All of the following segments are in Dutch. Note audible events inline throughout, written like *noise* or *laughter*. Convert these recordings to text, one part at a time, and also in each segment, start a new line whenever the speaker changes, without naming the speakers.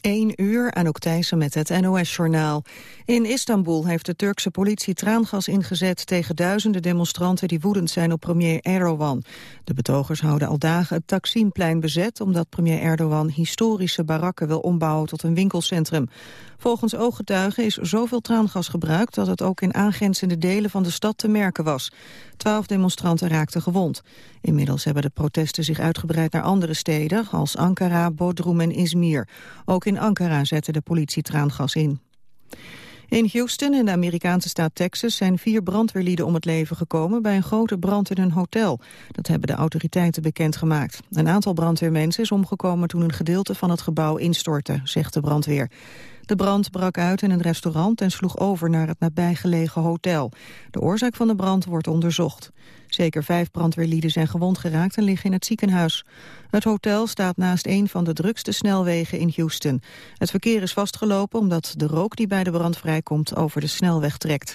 1 uur, aan Thijssen met het NOS-journaal. In Istanbul heeft de Turkse politie traangas ingezet tegen duizenden demonstranten die woedend zijn op premier Erdogan. De betogers houden al dagen het Taksimplein bezet omdat premier Erdogan historische barakken wil ombouwen tot een winkelcentrum. Volgens ooggetuigen is zoveel traangas gebruikt dat het ook in aangrenzende delen van de stad te merken was. Twaalf demonstranten raakten gewond. Inmiddels hebben de protesten zich uitgebreid naar andere steden als Ankara, Bodrum en Izmir. Ook in Ankara zette de politie traangas in. In Houston, in de Amerikaanse staat Texas, zijn vier brandweerlieden om het leven gekomen bij een grote brand in een hotel. Dat hebben de autoriteiten bekendgemaakt. Een aantal brandweermensen is omgekomen toen een gedeelte van het gebouw instortte, zegt de brandweer. De brand brak uit in een restaurant en sloeg over naar het nabijgelegen hotel. De oorzaak van de brand wordt onderzocht. Zeker vijf brandweerlieden zijn gewond geraakt en liggen in het ziekenhuis. Het hotel staat naast een van de drukste snelwegen in Houston. Het verkeer is vastgelopen omdat de rook die bij de brand vrijkomt over de snelweg trekt.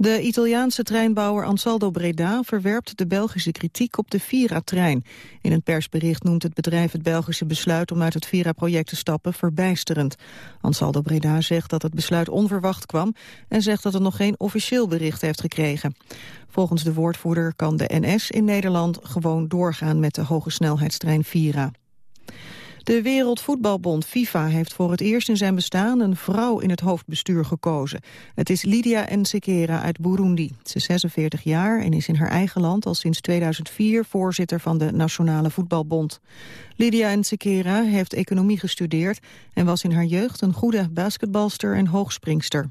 De Italiaanse treinbouwer Ansaldo Breda verwerpt de Belgische kritiek op de Vira-trein. In een persbericht noemt het bedrijf het Belgische besluit om uit het Vira-project te stappen verbijsterend. Ansaldo Breda zegt dat het besluit onverwacht kwam en zegt dat het nog geen officieel bericht heeft gekregen. Volgens de woordvoerder kan de NS in Nederland gewoon doorgaan met de hoge snelheidstrein Vira. De Wereldvoetbalbond FIFA heeft voor het eerst in zijn bestaan een vrouw in het hoofdbestuur gekozen. Het is Lydia Nsekera uit Burundi. Ze is 46 jaar en is in haar eigen land al sinds 2004 voorzitter van de Nationale Voetbalbond. Lydia Nsekera heeft economie gestudeerd en was in haar jeugd een goede basketbalster en hoogspringster.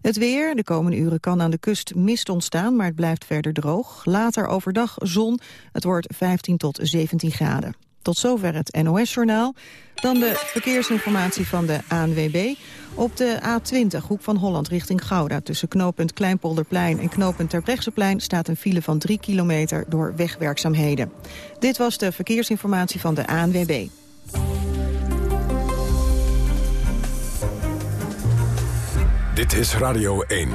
Het weer, de komende uren kan aan de kust mist ontstaan, maar het blijft verder droog. Later overdag zon, het wordt 15 tot 17 graden. Tot zover het NOS-journaal. Dan de verkeersinformatie van de ANWB. Op de A20, hoek van Holland, richting Gouda... tussen knooppunt Kleinpolderplein en knooppunt Terbrechtseplein... staat een file van 3 kilometer door wegwerkzaamheden. Dit was de verkeersinformatie van de ANWB.
Dit is Radio 1.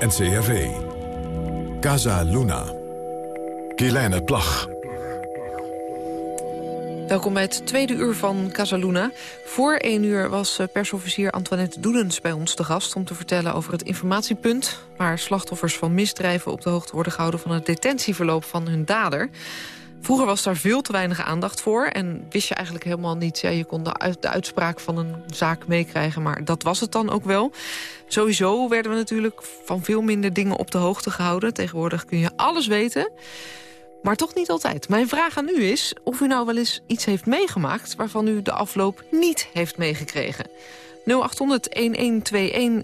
NCRV. Casa Luna. Kielijne Plag.
Welkom bij het tweede uur van Casaluna. Voor één uur was eh, persofficier Antoinette Doedens bij ons te gast... om te vertellen over het informatiepunt... waar slachtoffers van misdrijven op de hoogte worden gehouden... van het detentieverloop van hun dader. Vroeger was daar veel te weinig aandacht voor. En wist je eigenlijk helemaal niet... Ja, je kon de, de uitspraak van een zaak meekrijgen, maar dat was het dan ook wel. Sowieso werden we natuurlijk van veel minder dingen op de hoogte gehouden. Tegenwoordig kun je alles weten... Maar toch niet altijd. Mijn vraag aan u is of u nou wel eens iets heeft meegemaakt... waarvan u de afloop niet heeft meegekregen. 0800-1121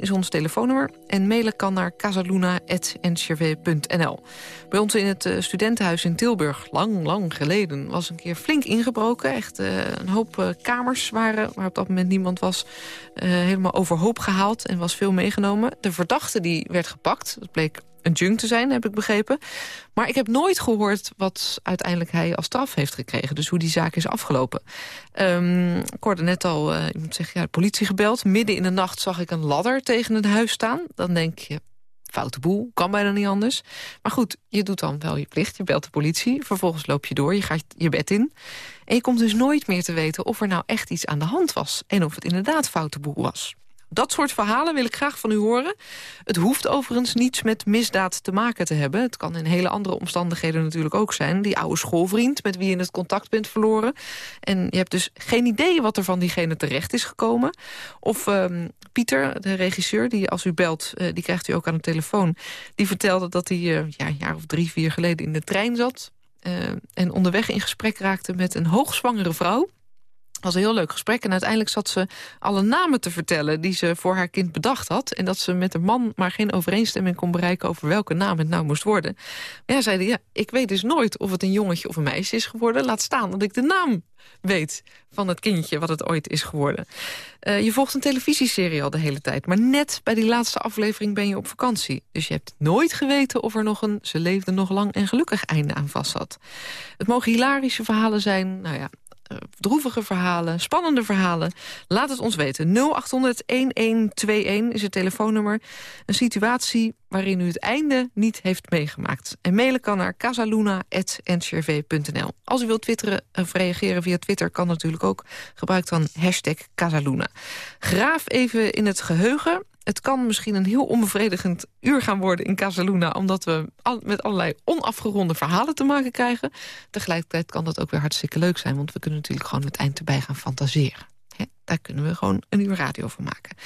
is ons telefoonnummer. En mailen kan naar casaluna.ncrv.nl. Bij ons in het eh, studentenhuis in Tilburg, lang, lang geleden... was een keer flink ingebroken. Echt uh, een hoop uh, kamers waren, waar op dat moment niemand was... Helemaal overhoop gehaald en was veel meegenomen. De verdachte die werd gepakt. Dat bleek een junk te zijn, heb ik begrepen. Maar ik heb nooit gehoord wat uiteindelijk hij als straf heeft gekregen. Dus hoe die zaak is afgelopen. Um, ik hoorde net al uh, iemand zeggen, ja, de politie gebeld. Midden in de nacht zag ik een ladder tegen het huis staan. Dan denk je, foute boel, kan bijna niet anders. Maar goed, je doet dan wel je plicht. Je belt de politie, vervolgens loop je door, je gaat je bed in. En je komt dus nooit meer te weten of er nou echt iets aan de hand was. En of het inderdaad foute boel was. Dat soort verhalen wil ik graag van u horen. Het hoeft overigens niets met misdaad te maken te hebben. Het kan in hele andere omstandigheden natuurlijk ook zijn. Die oude schoolvriend met wie je het contact bent verloren. En je hebt dus geen idee wat er van diegene terecht is gekomen. Of um, Pieter, de regisseur, die als u belt, uh, die krijgt u ook aan de telefoon. Die vertelde dat hij uh, ja, een jaar of drie, vier geleden in de trein zat. Uh, en onderweg in gesprek raakte met een hoogzwangere vrouw was een heel leuk gesprek. En uiteindelijk zat ze alle namen te vertellen die ze voor haar kind bedacht had. En dat ze met de man maar geen overeenstemming kon bereiken over welke naam het nou moest worden. Maar ja, zeiden, ja, ik weet dus nooit of het een jongetje of een meisje is geworden. Laat staan dat ik de naam weet van het kindje wat het ooit is geworden. Uh, je volgt een televisieserie al de hele tijd. Maar net bij die laatste aflevering ben je op vakantie. Dus je hebt nooit geweten of er nog een ze leefde nog lang en gelukkig einde aan vast zat. Het mogen hilarische verhalen zijn, nou ja,
droevige verhalen, spannende verhalen. Laat het ons weten. 0800-1121 is het telefoonnummer. Een situatie waarin u het einde niet heeft meegemaakt. En mailen kan naar casaluna.ncrv.nl. Als u wilt twitteren of reageren via Twitter kan natuurlijk ook. Gebruik dan hashtag Casaluna. Graaf even in het geheugen het kan misschien een heel onbevredigend uur gaan worden in Casaluna... omdat we met allerlei onafgeronde verhalen te maken krijgen. Tegelijkertijd kan dat ook weer hartstikke leuk zijn... want we kunnen natuurlijk gewoon het eind erbij gaan fantaseren. daar kunnen we gewoon een uur radio van maken.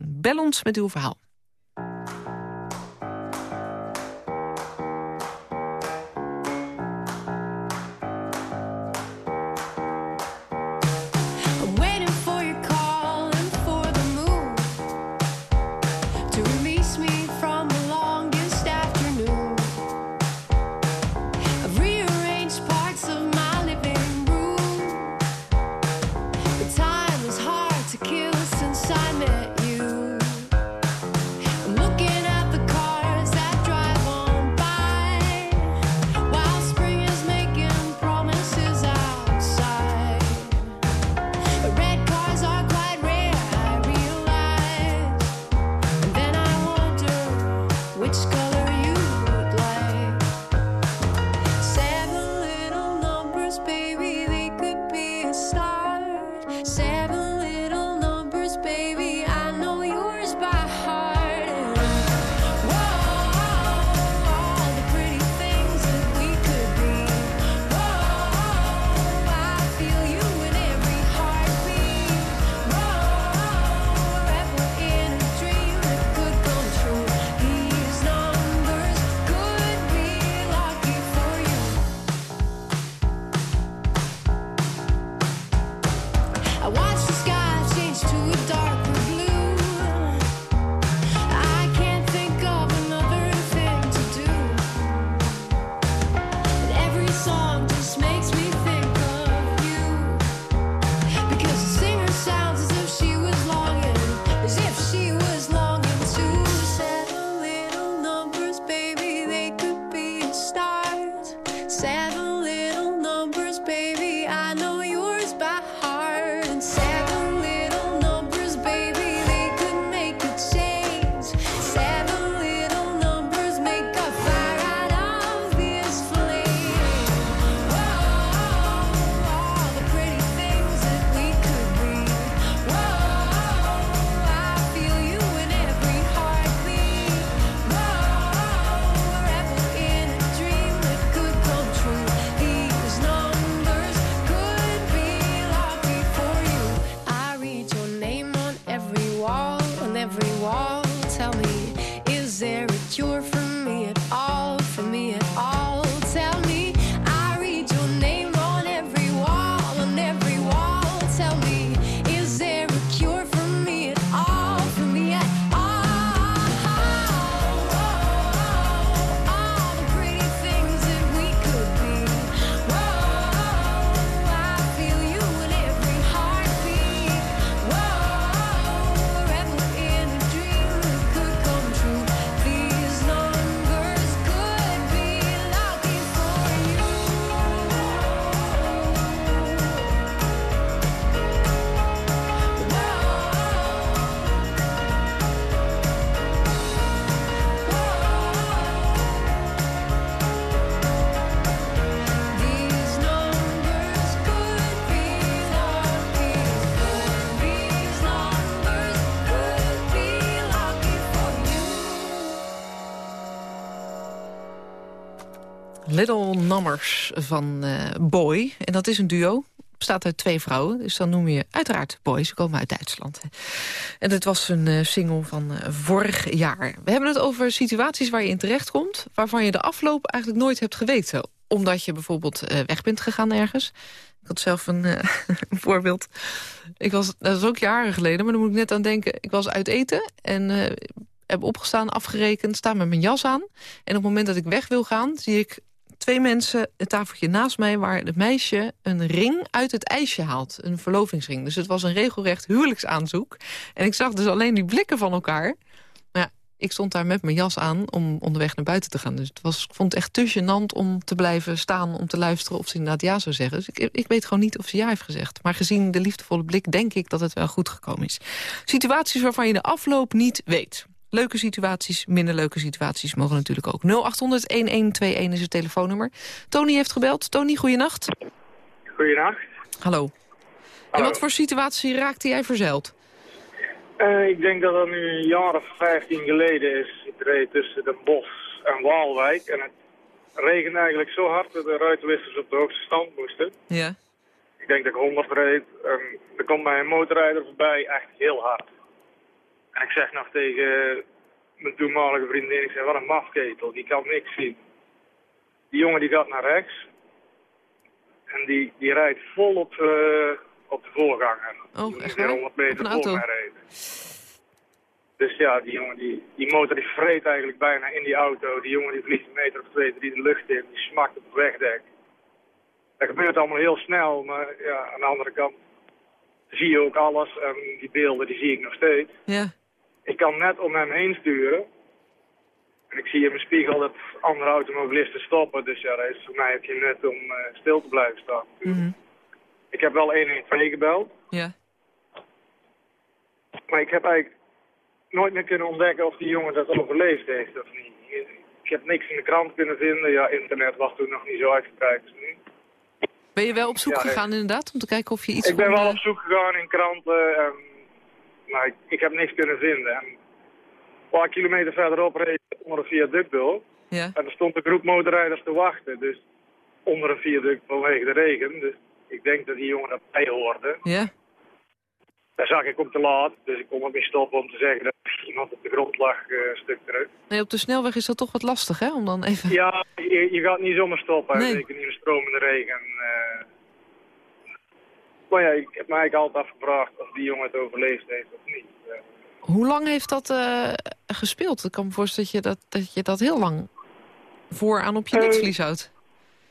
0800-1121. Bel ons met uw verhaal. Numbers van uh, Boy. En dat is een duo. bestaat uit twee vrouwen, dus dan noem je uiteraard Boy. Ze komen uit Duitsland. En dit was een uh, single van uh, vorig jaar. We hebben het over situaties waar je in terecht komt... waarvan je de afloop eigenlijk nooit hebt geweten. Omdat je bijvoorbeeld weg bent gegaan ergens. Ik had zelf een, *laughs* een, voorbeeld. Ik was, dat is ook jaren geleden, maar dan moet ik net aan denken. Ik was uit eten en heb opgestaan, afgerekend, sta met mijn jas aan. En op het moment dat ik weg wil gaan, zie ik twee mensen, het tafeltje naast mij... waar het meisje een ring uit het ijsje haalt. Een verlovingsring. Dus het was een regelrecht huwelijksaanzoek. En ik zag dus alleen die blikken van elkaar. Maar
ik stond daar met mijn jas aan om onderweg naar buiten te gaan. Dus het was, ik vond het echt te gênant om te blijven staan... om te luisteren of ze inderdaad ja zou zeggen. Dus ik, ik weet gewoon niet of ze ja heeft gezegd. Maar gezien de liefdevolle blik denk ik dat het wel goed gekomen is. Situaties waarvan je de afloop niet weet. Leuke situaties, minder leuke situaties mogen natuurlijk ook. 0800-1121 is het telefoonnummer. Tony heeft gebeld. Tony, goeienacht.
Goeienacht.
Hallo. En wat voor situatie raakte jij verzeild?
Uh, ik denk dat dat nu een jaar of 15 geleden is. Ik reed tussen Den Bosch en Waalwijk. En het regende eigenlijk zo hard dat de ruitenwissers op de hoogste stand moesten.
Ja.
Ik denk dat ik 100 reed. En er komt mij een motorrijder voorbij, echt heel hard. En ik zeg nog tegen mijn toenmalige vriendin, ik zeg, wat een mafketel, die kan niks zien. Die jongen die gaat naar rechts. En die, die rijdt vol op, uh, op de voorganger.
Oh, echt waar?
100 meter voor mij rijden. Dus ja, die jongen, die, die motor die vreet eigenlijk bijna in die auto. Die jongen die vliegt een meter of twee, drie de lucht in. Die smakt op het wegdek. Dat gebeurt allemaal heel snel, maar ja, aan de andere kant zie je ook alles. En die beelden die zie ik nog steeds.
Ja.
Ik kan net om hem heen sturen. En ik zie in mijn spiegel dat andere automobilisten stoppen. Dus ja, dat is voor mij ook geen nut om uh, stil te blijven staan.
Mm
Ik heb wel 112 gebeld.
Ja.
Maar ik heb eigenlijk nooit meer kunnen ontdekken of die jongen dat overleefd heeft of niet. Ik heb niks in de krant kunnen vinden. Ja, internet was toen nog niet zo uitgebreid als nu.
Ben je wel op zoek
Ja,
gegaan inderdaad, om te kijken of je iets
Ik ben wel
eh,
op zoek gegaan in kranten, en, maar ik, ik heb niks kunnen vinden. En een paar kilometer verderop reed ik onder een viaduct door.
Ja.
En er stond een groep motorrijders te wachten, dus onder een viaduct vanwege de regen. Dus ik denk dat die jongen daarbij hoorde.
Ja.
Daar zag ik ook te laat, dus ik kon ook niet stoppen om te zeggen dat iemand op de grond lag eh, een stuk terug.
Nee, op de snelweg is dat toch wat lastig, hè? Om dan even...
Ja, je, je gaat niet zomaar stoppen,
Nee.
zeker niet in de stromende regen. eh. Maar ja, ik heb mij eigenlijk altijd afgevraagd of die jongen het overleefd heeft of niet.
Hoe lang heeft dat eh, gespeeld? Ik kan me voorstellen dat je dat, dat je dat heel lang vooraan op je
Eh,
netvlies houdt.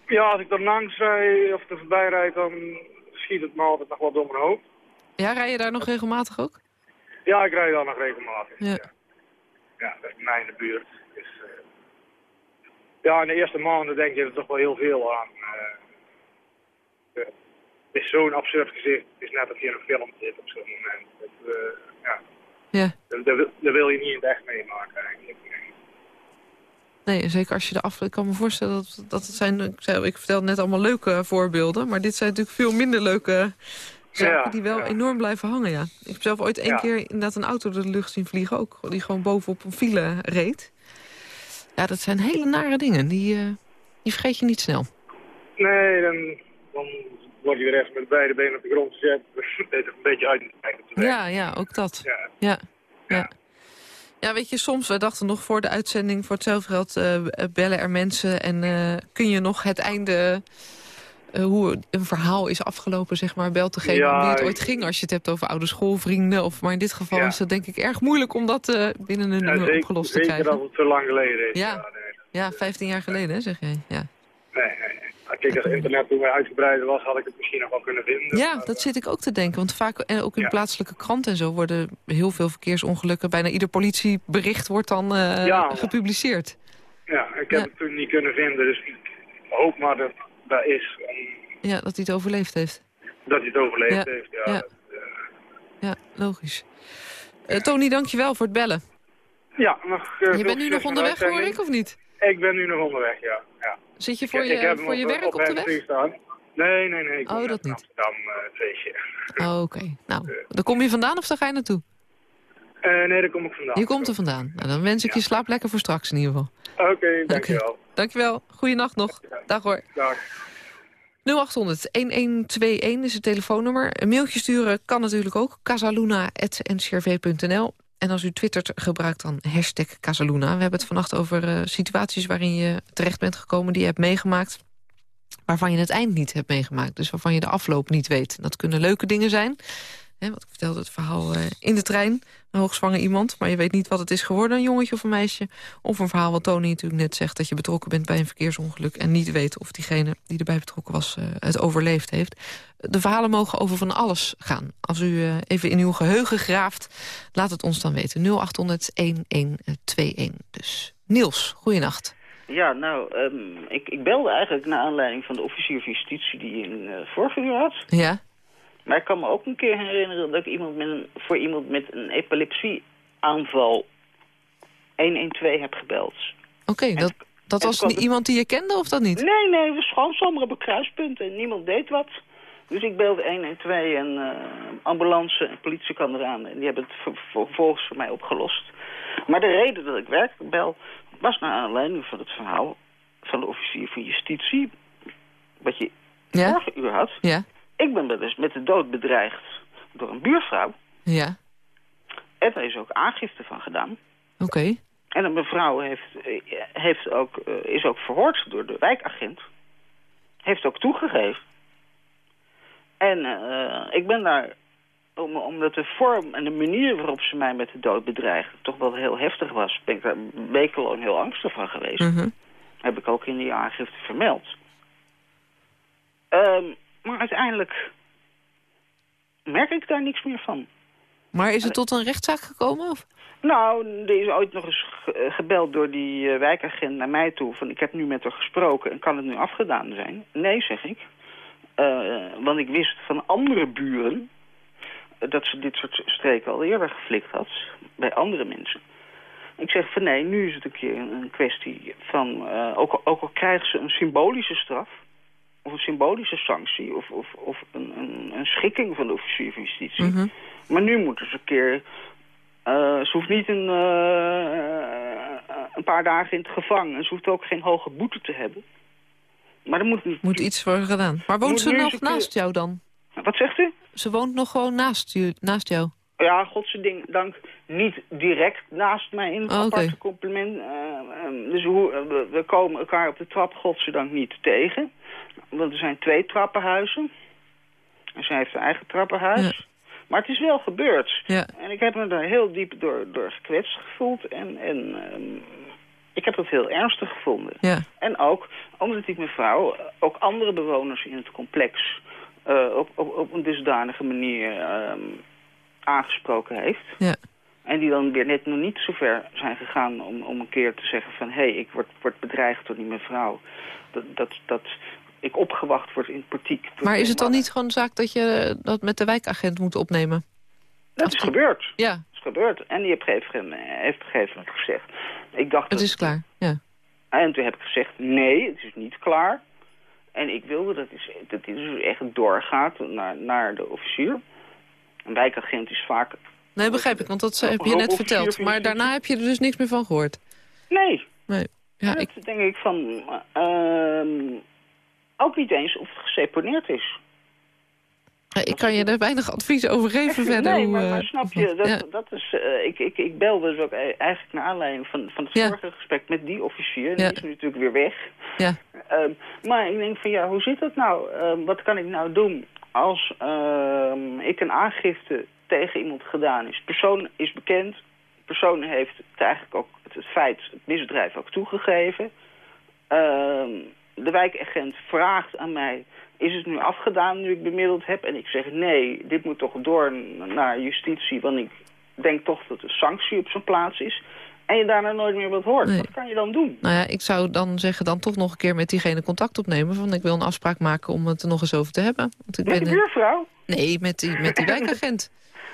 Ja, als ik er langs rijd of er voorbij rijd, dan schiet het me altijd nog wat door mijn hoofd.
Ja, rij je daar nog regelmatig ook?
Ja, ik rijd dan nog regelmatig.
Ja.
Ja, Ja, dat is bij mij in de buurt. Dus, eh, ja, in de eerste maanden denk je er toch wel heel veel aan. Het is zo'n absurd gezicht. Het is net of je in een film zit op zo'n moment. Dat, eh, ja,
Ja.
dat, dat wil- dat wil je niet in het echt meemaken eigenlijk. Nee.
Zeker als je de af... Ik kan me voorstellen dat, dat het zijn... Ik, zei, ik vertelde net allemaal leuke voorbeelden... maar dit zijn natuurlijk veel minder leuke zaken...
Ja,
die wel
ja.
enorm blijven hangen, ja. Ik heb zelf ooit één
Ja.
keer inderdaad een auto door de lucht zien vliegen... ook die gewoon bovenop een file reed. Ja, dat zijn hele nare dingen. Die, eh, die vergeet je niet snel.
Nee, dan, dan word je weer even met beide benen op de grond gezet. *laughs* Dat is een beetje uit te.
Ja, ja, ook dat.
Ja.
Ja, ja. Ja, weet je, soms, we dachten nog voor de uitzending, voor hetzelfde geld, eh, bellen er mensen en eh, kun je nog het einde, eh, hoe een verhaal is afgelopen, zeg maar, bel te geven
Ja,
wie het ooit ging. Als je het hebt over oude schoolvrienden, of, maar in dit geval
Ja.
is het denk ik erg moeilijk om dat binnen een
Ja,
uur
zeker,
opgelost te
zeker
krijgen.
dat het zo lang geleden is.
Ja. Ja, 15 jaar geleden, hè, zeg jij. Ja.
Kijk, als internet toen wij uitgebreider was, had ik het misschien nog wel kunnen vinden.
Ja,
Maar,
dat zit ik ook te denken. Want vaak, en ook in
Ja.
plaatselijke kranten en zo, worden heel veel verkeersongelukken. Bijna ieder politiebericht wordt dan eh,
Ja.
gepubliceerd.
Ja, ik heb
Ja.
het toen niet kunnen vinden, dus ik hoop maar dat dat is. En
Ja, dat hij het overleefd heeft.
dat hij het overleefd heeft. Ja,
ja.
Dat, eh,
Ja, logisch. Eh, Tony, dank je wel voor het bellen.
ja nog, eh,
je bent nu nog onderweg, hoor ik, of niet?
Ik ben nu nog onderweg, ja. ja.
Zit je voor
Ik- ik
je,
hem
voor je
op,
werk op, de
handsfree
weg?
Staan. Nee, nee, nee. Ik
Oh, dat niet.
Amsterdam eh, feestje.
Oh, Oké, nou, daar kom je vandaan of daar ga je naartoe?
Eh, nee, daar kom ik vandaan.
Je komt er vandaan. Nou, dan wens ik je slaap lekker voor straks in ieder geval.
Oké, dankjewel.
Dankjewel. Goeienacht nog. Dag hoor.
Dag.
0800-1121 is het telefoonnummer. Een mailtje sturen kan natuurlijk ook. casaluna.ncrv.nl En als u twittert, gebruikt dan hashtag Casaluna. We hebben het vannacht over eh, situaties waarin je terecht bent gekomen... die je hebt meegemaakt, waarvan je het eind niet hebt meegemaakt. Dus waarvan je de afloop niet weet. Dat kunnen leuke dingen zijn. Hè, wat ik vertelde het verhaal eh, in de trein. Een hoogzwanger iemand, maar je weet niet wat het is geworden. Een jongetje of een meisje. Of een verhaal wat Tony natuurlijk net zegt... dat je betrokken bent bij een verkeersongeluk... en niet weet of diegene die erbij betrokken was uh, het overleefd heeft. De verhalen mogen over van alles gaan. Als u uh, even in uw geheugen graaft, laat het ons dan weten. 0800-1121. Dus Niels, goeienacht.
Ja, nou, um, ik, ik belde eigenlijk naar aanleiding van de officier van justitie die in uh, vorige uur had.
Ja.
Maar ik kan me ook een keer herinneren dat ik iemand met een, voor iemand met een epilepsieaanval 112 heb gebeld.
Oké, okay, dat, dat was niet iemand die je kende of dat niet?
Nee, nee, het was gewoon sommige bekruispunten en niemand deed wat. Dus ik belde 112 en uh, ambulance en politie kwam eraan. En die hebben het vervolgens voor mij opgelost. Maar de reden dat ik werkelijk bel was naar aanleiding van het verhaal van de officier van justitie. Wat je
ja?
vorige uur had.
Ja.
Ik ben dus met de dood bedreigd door een buurvrouw.
Ja.
En daar is ook aangifte van gedaan.
Oké. Okay.
En een mevrouw heeft, heeft ook, is ook verhoord door de wijkagent. Heeft ook toegegeven. En uh, ik ben daar, om, omdat de vorm en de manier waarop ze mij met de dood bedreigde... toch wel heel heftig was, ben ik daar wekenlang heel angstig van geweest.
Mm -hmm.
Heb ik ook in die aangifte vermeld. Um, maar uiteindelijk merk ik daar niks meer van.
Maar is het tot een rechtszaak gekomen? Of?
Nou, er is ooit nog eens gebeld door die uh, wijkagent naar mij toe... van ik heb nu met haar gesproken en kan het nu afgedaan zijn? Nee, zeg ik. Uh, want ik wist van andere buren... dat ze dit soort streken al eerder geflikt had bij andere mensen. Ik zeg van nee, nu is het een keer een kwestie van... Ook, ook al krijgen ze een symbolische straf of een symbolische sanctie of, of, of een, een, een schikking van de officier van justitie.
Mm -hmm.
Maar nu moeten ze een keer... Uh, ze hoeft niet een, uh, een paar dagen in het gevangen. Ze hoeft ook geen hoge boete te hebben. Maar er moet... Niet,
moet iets worden gedaan. Maar woont ze nog naast jou dan?
Wat zegt u?
Ze woont nog gewoon naast, u, naast jou?
Ja, godzijdank niet direct naast mij in het
oh,
aparte
okay.
compliment. Uh, dus hoe, we, we, komen elkaar op de trap godzijdank niet tegen. Want er zijn twee trappenhuizen. En zij heeft haar eigen trappenhuis.
Ja.
Maar het is wel gebeurd.
Ja.
En ik heb me daar heel diep door, door gekwetst gevoeld. En, en um, ik heb het heel ernstig gevonden.
Ja.
En ook omdat die mevrouw ook andere bewoners in het complex... Uh, op, op, op een dusdanige manier um, aangesproken heeft.
Ja.
En die dan weer net nog niet zo ver zijn gegaan om, om een keer te zeggen van... hé, hey, ik word, word bedreigd door die mevrouw. Dat, dat, dat ik opgewacht word in het portiek.
Maar is het dan niet gewoon een zaak dat je dat met de wijkagent moet opnemen?
Dat is gebeurd.
Ja.
Dat is gebeurd. En die heeft, gegeven, heeft gegeven moment gezegd... Ik dacht
Het
dat,
is klaar, ja.
En toen heb ik gezegd, nee, het is niet klaar. En ik wilde dat, is, dat dit dus echt doorgaat naar, naar de officier. Een wijkagent is vaak...
Nee, begrijp ik, want dat heb je net verteld. Maar daarna heb je er dus niks meer van gehoord.
Nee.
Nee. Ja, ik...
denk ik van... Uh, ook niet eens of het geseponeerd is.
Ik kan je er weinig advies over geven *laughs* verder.
Nee, maar, maar snap je, dat,
ja.
dat is... Uh, ik, ik, ik belde dus ook eigenlijk naar aanleiding van, van het
Ja.
vorige gesprek met die officier.
Ja.
Die is nu natuurlijk weer weg.
Ja.
Um, maar ik denk van ja, hoe zit dat nou? Um, wat kan ik nou doen als um, ik een aangifte tegen iemand gedaan is? Persoon is bekend. Persoon heeft het eigenlijk ook het, het feit, het misdrijf ook toegegeven. De wijkagent vraagt aan mij, is het nu afgedaan nu ik bemiddeld heb? En ik zeg nee, dit moet toch door naar justitie, want ik denk toch dat er sanctie op zijn plaats is. En je daarna nooit meer wat hoort.
Nee.
Wat kan je dan doen?
Nou ja, ik zou dan zeggen dan toch nog een keer met diegene contact opnemen. Van ik wil een afspraak maken om het er nog eens over te hebben. Want ik
Met de
ben, eh,
buurvrouw?
Nee, met die, met die *laughs* wijkagent.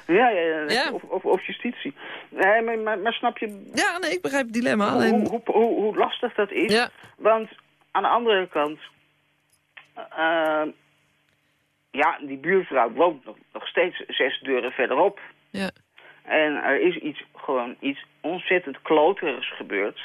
Ja, ja, ja.
Ja.
Of, of, of justitie. Nee, maar, maar, maar snap je
Ja, nee, ik begrijp het dilemma.
hoe, hoe, hoe, hoe lastig dat is?
ja,
Want aan de andere kant... eh, ja, die buurvrouw woont nog, nog steeds zes deuren verderop.
ja.
En er is iets, gewoon iets ontzettend kloterigs gebeurd.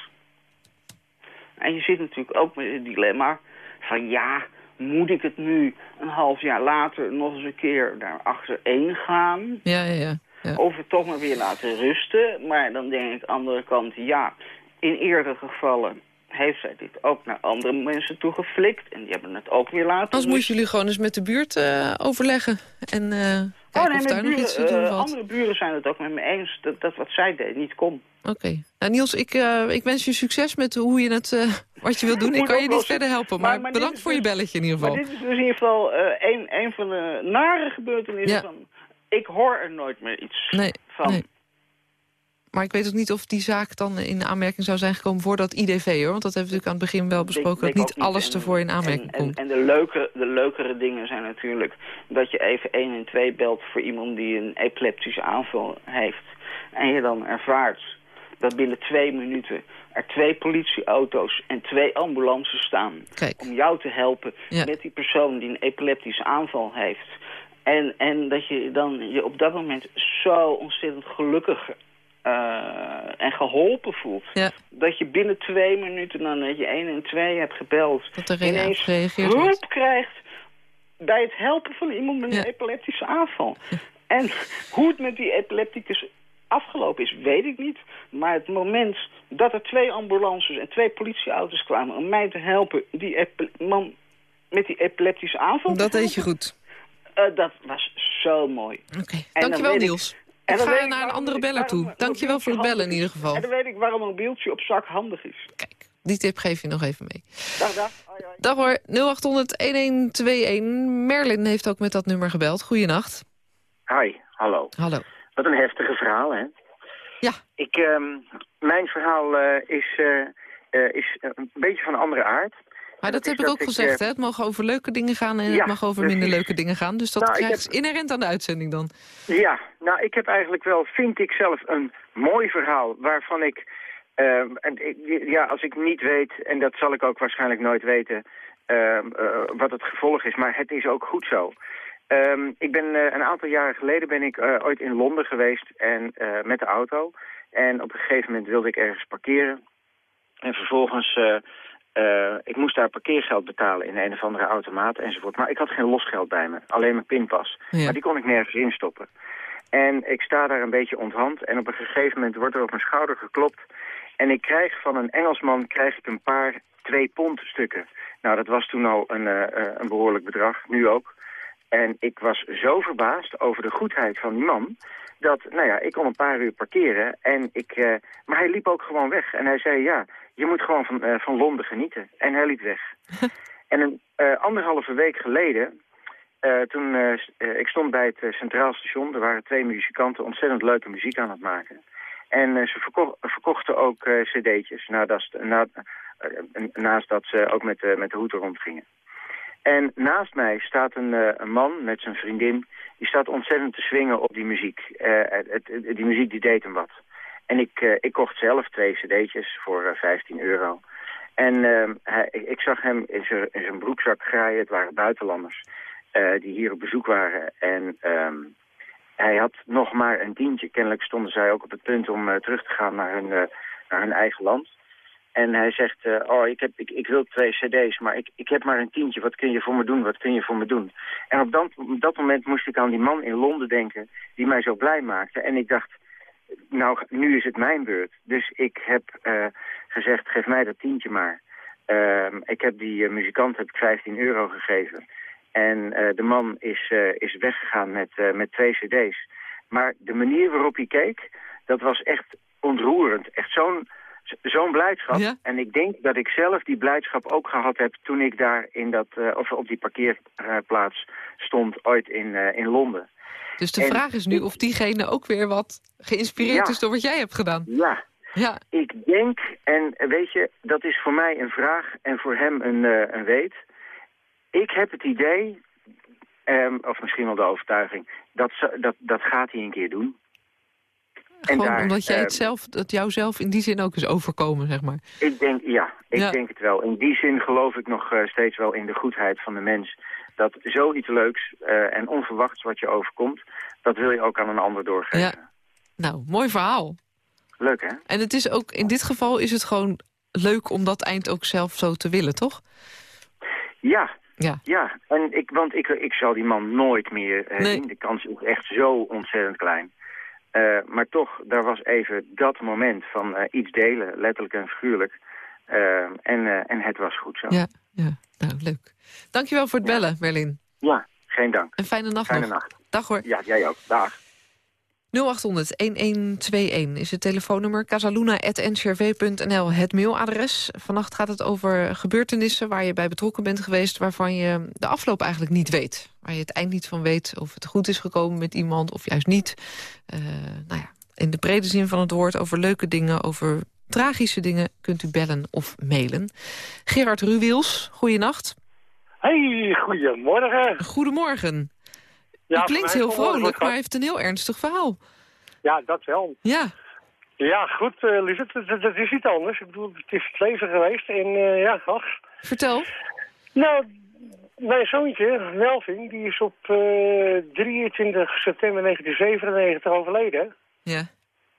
En je zit natuurlijk ook met het dilemma van ja, moet ik het nu een half jaar later nog eens een keer daar achtereen gaan?
Ja, ja, ja. ja.
Of het toch maar weer laten rusten. Maar dan denk ik aan de andere kant, ja, in eerdere gevallen heeft zij dit ook naar andere mensen toegeflikt. En die hebben het ook weer laten
Anders moeten jullie gewoon eens met de buurt eh, overleggen. En, eh, Kijken
oh, nee,
of daar nog iets te doen
uh,
valt.
Andere buren zijn het ook met me eens dat, dat wat zij deed niet kon.
Oké. Nou, Niels, ik, uh, ik wens je succes met hoe je het, wat je wilt *laughs* doen. Ik kan je niet verder helpen, maar, maar, maar bedankt voor dus, je belletje in ieder geval.
Maar dit is dus in ieder geval een, een van de nare gebeurtenissen ja. van... Ik hoor er nooit meer iets
nee,
van.
Nee. Maar ik weet ook niet of die zaak dan in aanmerking zou zijn gekomen voor dat IDV, hoor. Want dat hebben we natuurlijk aan het begin wel besproken, dat niet
niet.
alles
en,
ervoor in aanmerking
en,
komt.
En, en de, leuke, de leukere dingen zijn natuurlijk dat je even 1 en 2 belt voor iemand die een epileptische aanval heeft. En je dan ervaart dat binnen twee minuten er twee politieauto's en twee ambulances staan...
Kijk.
om jou te helpen
Ja.
met die persoon die een epileptische aanval heeft. En, en dat je dan je op dat moment zo ontzettend gelukkig eh, en geholpen voelt.
Ja.
Dat je binnen twee minuten, nadat je 1 en 2 hebt gebeld...
Dat er
ineens hulp
wordt.
krijgt bij het helpen van iemand met
Ja.
een epileptische aanval. En hoe het met die epilepticus afgelopen is, weet ik niet. Maar het moment dat er twee ambulances en twee politieauto's kwamen... om mij te helpen, die man met die epileptische aanval...
Dat deed je goed.
eh, dat was zo mooi.
Oké,
dan
dankjewel Niels.
En
Ik
dan
ga naar een andere beller toe. Dankjewel voor het bellen in ieder geval.
En dan weet ik waarom een mobieltje op zak handig is.
Kijk, die tip geef je nog even mee.
Dag, dag. Hoi, hoi.
Dag hoor, 0800-1121. Merlin heeft ook met dat nummer gebeld. Goeienacht.
Hi, hallo.
Hallo.
Wat een heftige verhaal, hè?
Ja.
Ik, ehm, mijn verhaal eh, is, eh, eh, is een beetje van een andere aard.
Maar dat, heb ik
dat
ook
ik,
gezegd,
eh,
hè? Het mag over leuke dingen gaan en
Ja,
het mag over minder leuke dingen gaan. Dus dat
Nou,
krijgt
heb-
inherent aan de uitzending dan.
Ja, nou, ik heb eigenlijk wel, vind ik zelf, een mooi verhaal waarvan ik... ehm, en ik- ja, als ik niet weet, en dat zal ik ook waarschijnlijk nooit weten... eh, wat het gevolg is, maar het is ook goed zo. Ehm, ik ben eh, een aantal jaren geleden ben ik eh, ooit in Londen geweest en eh, met de auto. En op een gegeven moment wilde ik ergens parkeren. En vervolgens, eh, ik moest daar parkeergeld betalen in een of andere automaat enzovoort. Maar ik had geen losgeld bij me, alleen mijn pinpas.
Ja.
Maar die kon ik nergens instoppen. En ik sta daar een beetje onthand en op een gegeven moment wordt er op mijn schouder geklopt. En ik krijg van een Engelsman krijg ik een paar twee pond stukken. Nou, dat was toen al een, eh, eh, een behoorlijk bedrag, nu ook. En ik was zo verbaasd over de goedheid van die man... dat, nou ja, ik kon een paar uur parkeren. En ik, maar hij liep ook gewoon weg. En hij zei, ja, je moet gewoon van, eh, van Londen genieten. En hij liep weg. *laughs* en een eh, anderhalve week geleden... eh, toen, ik stond bij het Centraal Station. Er waren twee muzikanten ontzettend leuke muziek aan het maken. En ze verko- verkochten ook cd'tjes. Naast, na, naast dat ze ook met, met de hoed rondgingen. En naast mij staat een, een man met zijn vriendin. Die staat ontzettend te swingen op die muziek. Het, het- die muziek die deed hem wat. En ik, eh, ik kocht zelf twee cd'tjes voor eh, 15 euro. En eh, hij, ik- zag hem in zijn, broekzak graaien. Het waren buitenlanders eh, die hier op bezoek waren. En ehm, hij had nog maar een tientje. Kennelijk stonden zij ook op het punt om eh, terug te gaan naar hun, eh, naar hun eigen land. En hij zegt, eh, oh, ik, heb, ik, ik wil twee cd's, maar ik, ik heb maar een tientje. Wat kun je voor me doen? Wat kun je voor me doen? En op dat moment moest ik aan die man in Londen denken... die mij zo blij maakte. En ik dacht, nou, nu is het mijn beurt. Dus ik heb eh, gezegd, geef mij dat tientje maar. Ehm, ik heb die eh, muzikant heb ik 15 euro gegeven. En eh, de man is, is weggegaan met, met twee cd's. Maar de manier waarop hij keek, dat was echt ontroerend. Echt zo'n zo'n blijdschap.
Ja.
En ik denk dat ik zelf die blijdschap ook gehad heb toen ik daar in dat, of op die parkeerplaats stond ooit in, in Londen.
Dus de
En
vraag is nu of diegene ook weer wat geïnspireerd
Ja.
is door wat jij hebt gedaan.
Ja,
Ja,
ik denk, en weet je, dat is voor mij een vraag en voor hem een, eh, een weet. Ik heb het idee, ehm, of misschien wel de overtuiging, dat, ze- dat, dat gaat hij een keer doen.
gewoon
daar,
omdat jij het
eh,
zelf, dat jou zelf in die zin ook is overkomen, zeg maar.
Ik denk, ja, ik
Ja.
denk het wel. In die zin geloof ik nog eh, steeds wel in de goedheid van de mens. Dat zoiets leuks eh, en onverwachts wat je overkomt, dat wil je ook aan een ander doorgeven.
Ja. Nou, mooi verhaal.
Leuk, hè?
En het is ook, in dit geval is het gewoon leuk om dat eind ook zelf zo te willen, toch?
Ja,
Ja.
ja. En ik, want ik, ik zal die man nooit meer eh,
Nee.
zien. De kans is echt zo ontzettend klein. Eh, maar toch, daar was even dat moment van iets delen, letterlijk en figuurlijk. En, en het was goed zo.
Ja, ja. Nou, leuk. Dankjewel voor het bellen, Merlin.
Ja, geen dank.
En fijne nacht
Fijne
nog.
nacht.
Dag hoor.
Ja, jij ook. Dag.
0800-1121 is het telefoonnummer. casaluna.ncrv.nl, het mailadres. Vannacht gaat het over gebeurtenissen waar je bij betrokken bent geweest... waarvan je de afloop eigenlijk niet weet. Waar je het eind niet van weet of het goed is gekomen met iemand of juist niet. Uh, nou ja, in de brede zin van het woord over leuke dingen... over tragische dingen kunt u bellen of mailen. Gerard Ruwiels, goeienacht.
Hey, goedemorgen.
Goedemorgen. Ja, klinkt heel vrolijk, maar heeft een heel ernstig verhaal.
Ja, dat wel.
Ja.
Ja, goed, uh, dat, is iets anders. Ik bedoel, het is het leven geweest en uh, ja, ach.
Vertel.
Nou, mijn zoontje, Melvin, die is op uh, eh, 23 september 1997 overleden.
Ja.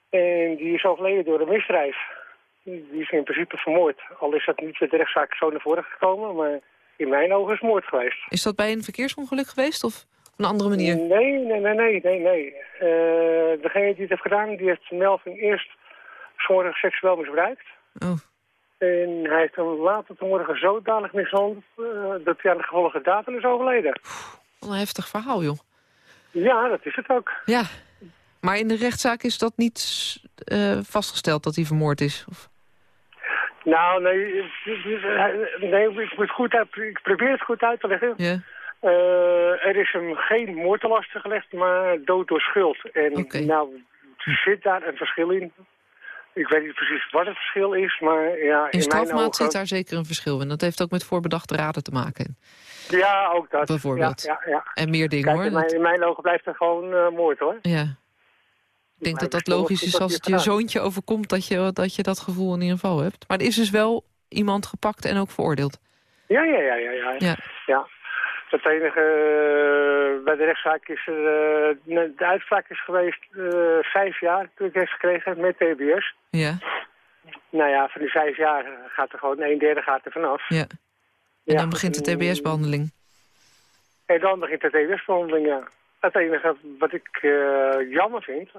En die is overleden door een misdrijf. Die is in principe vermoord. Al is dat niet met de rechtszaak zo naar voren gekomen, maar in mijn ogen is moord geweest.
Is dat bij een verkeersongeluk geweest of op een andere manier?
Nee, nee, nee, nee, nee. nee. Uh, degene die het heeft gedaan, die heeft Melvin eerst morgen seksueel misbruikt.
Oh.
En hij heeft hem later vanmorgen zodanig mishandeld uh, dat hij aan de gevolgen datum is overleden.
Wat een heftig verhaal, joh.
Ja, dat is het ook.
Ja, maar in de rechtszaak is dat niet uh, vastgesteld dat hij vermoord is? Of?
Nou, nee, nee ik, moet goed uit, ik probeer het goed uit te leggen.
Ja.
Uh, er is hem geen moord te lasten gelegd, maar dood door schuld. En
okay.
nou zit daar een verschil in. Ik weet niet precies wat het verschil is, maar ja...
In,
in
strafmaat
ogen...
zit daar zeker een verschil in. Dat heeft ook met voorbedachte raden te maken.
Ja, ook dat.
Bijvoorbeeld.
Ja, ja, ja.
En meer dingen
Kijk,
hoor.
In mijn, in mijn ogen blijft er gewoon uh, moord hoor.
Ja. Ik denk dat dat logisch is als het je zoontje overkomt dat je, dat je dat gevoel in ieder geval hebt. Maar er is dus wel iemand gepakt en ook veroordeeld.
Ja, ja, ja, ja. ja.
ja.
ja. Het enige uh, bij de rechtszaak is er, uh, de uitspraak is geweest uh, vijf jaar toen ik heeft gekregen met TBS.
Ja.
Nou ja, van die vijf jaar gaat er gewoon een derde gaat er vanaf.
Ja. En ja, dan begint de TBS-behandeling.
En dan begint de TBS-behandeling, ja. Het enige wat ik jammer vind,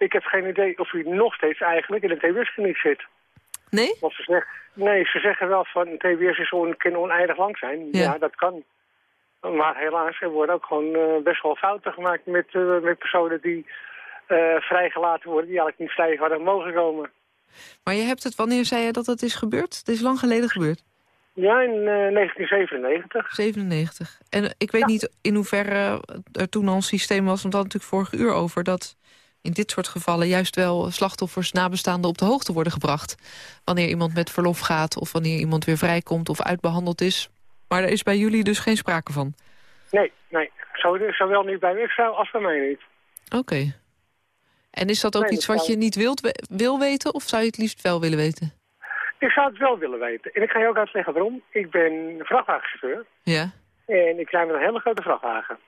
ik heb geen idee of u nog steeds eigenlijk in de TBS-kliniek zit.
Nee?
Want ze zeggen, nee, ze zeggen wel van TBS is on, kan oneindig lang zijn.
Ja.
ja, dat kan. Maar helaas, er worden ook gewoon uh, best wel fouten gemaakt met, uh, met personen die uh, vrijgelaten worden, die eigenlijk niet vrij hadden mogen komen.
Maar je hebt het, wanneer zei je dat het is gebeurd? Het is lang geleden gebeurd.
Ja, in 1997.
97. En ik weet ja. niet in hoeverre er toen al een systeem was, want dat natuurlijk vorige uur over, dat in dit soort gevallen juist wel slachtoffers nabestaanden op de hoogte worden gebracht. Wanneer iemand met verlof gaat of wanneer iemand weer vrijkomt of uitbehandeld is. Maar daar is bij jullie dus geen sprake van?
Nee, nee. Zowel niet bij mij als bij mij niet.
Oké. Okay. En is dat ook nee, iets wat je niet wilt, wil weten of zou je het liefst wel willen weten?
Ik zou het wel willen weten. En ik ga je ook uitleggen waarom. Ik ben vrachtwagenchauffeur.
Ja.
En ik rij met een hele grote vrachtwagen.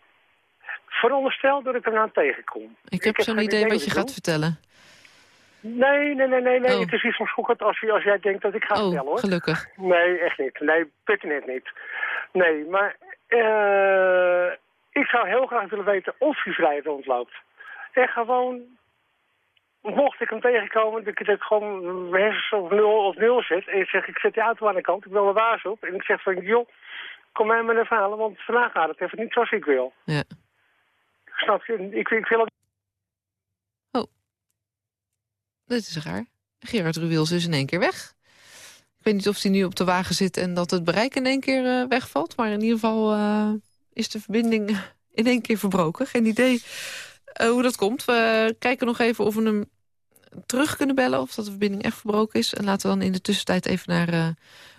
Veronderstel dat ik hem nou tegenkom.
Ik heb, heb zo'n idee wat je gaat doen. vertellen.
Nee, nee, nee, nee, nee. Oh. het is iets van schokkend als, als jij denkt dat ik ga
oh,
vertellen, hoor.
gelukkig.
Nee, echt niet. Nee, net niet. Nee, maar uh, ik zou heel graag willen weten of hij vrij rondloopt. En gewoon, mocht ik hem tegenkomen, dat ik, ik gewoon mijn hersens op nul, op nul zet. En ik zeg, ik zet die auto aan de kant, ik wil een waas op. En ik zeg van, joh, kom mij maar even halen, want vandaag gaat het even niet zoals ik wil.
Ja.
Snap je? Ik, ik wil
Oh. Dit is raar. Gerard Ruwiels is in één keer weg. Ik weet niet of hij nu op de wagen zit en dat het bereik in één keer uh, wegvalt. Maar in ieder geval uh, is de verbinding *laughs* in één keer verbroken. Geen idee uh, hoe dat komt. We kijken nog even of we hem terug kunnen bellen. Of dat de verbinding echt verbroken is. En laten we dan in de tussentijd even naar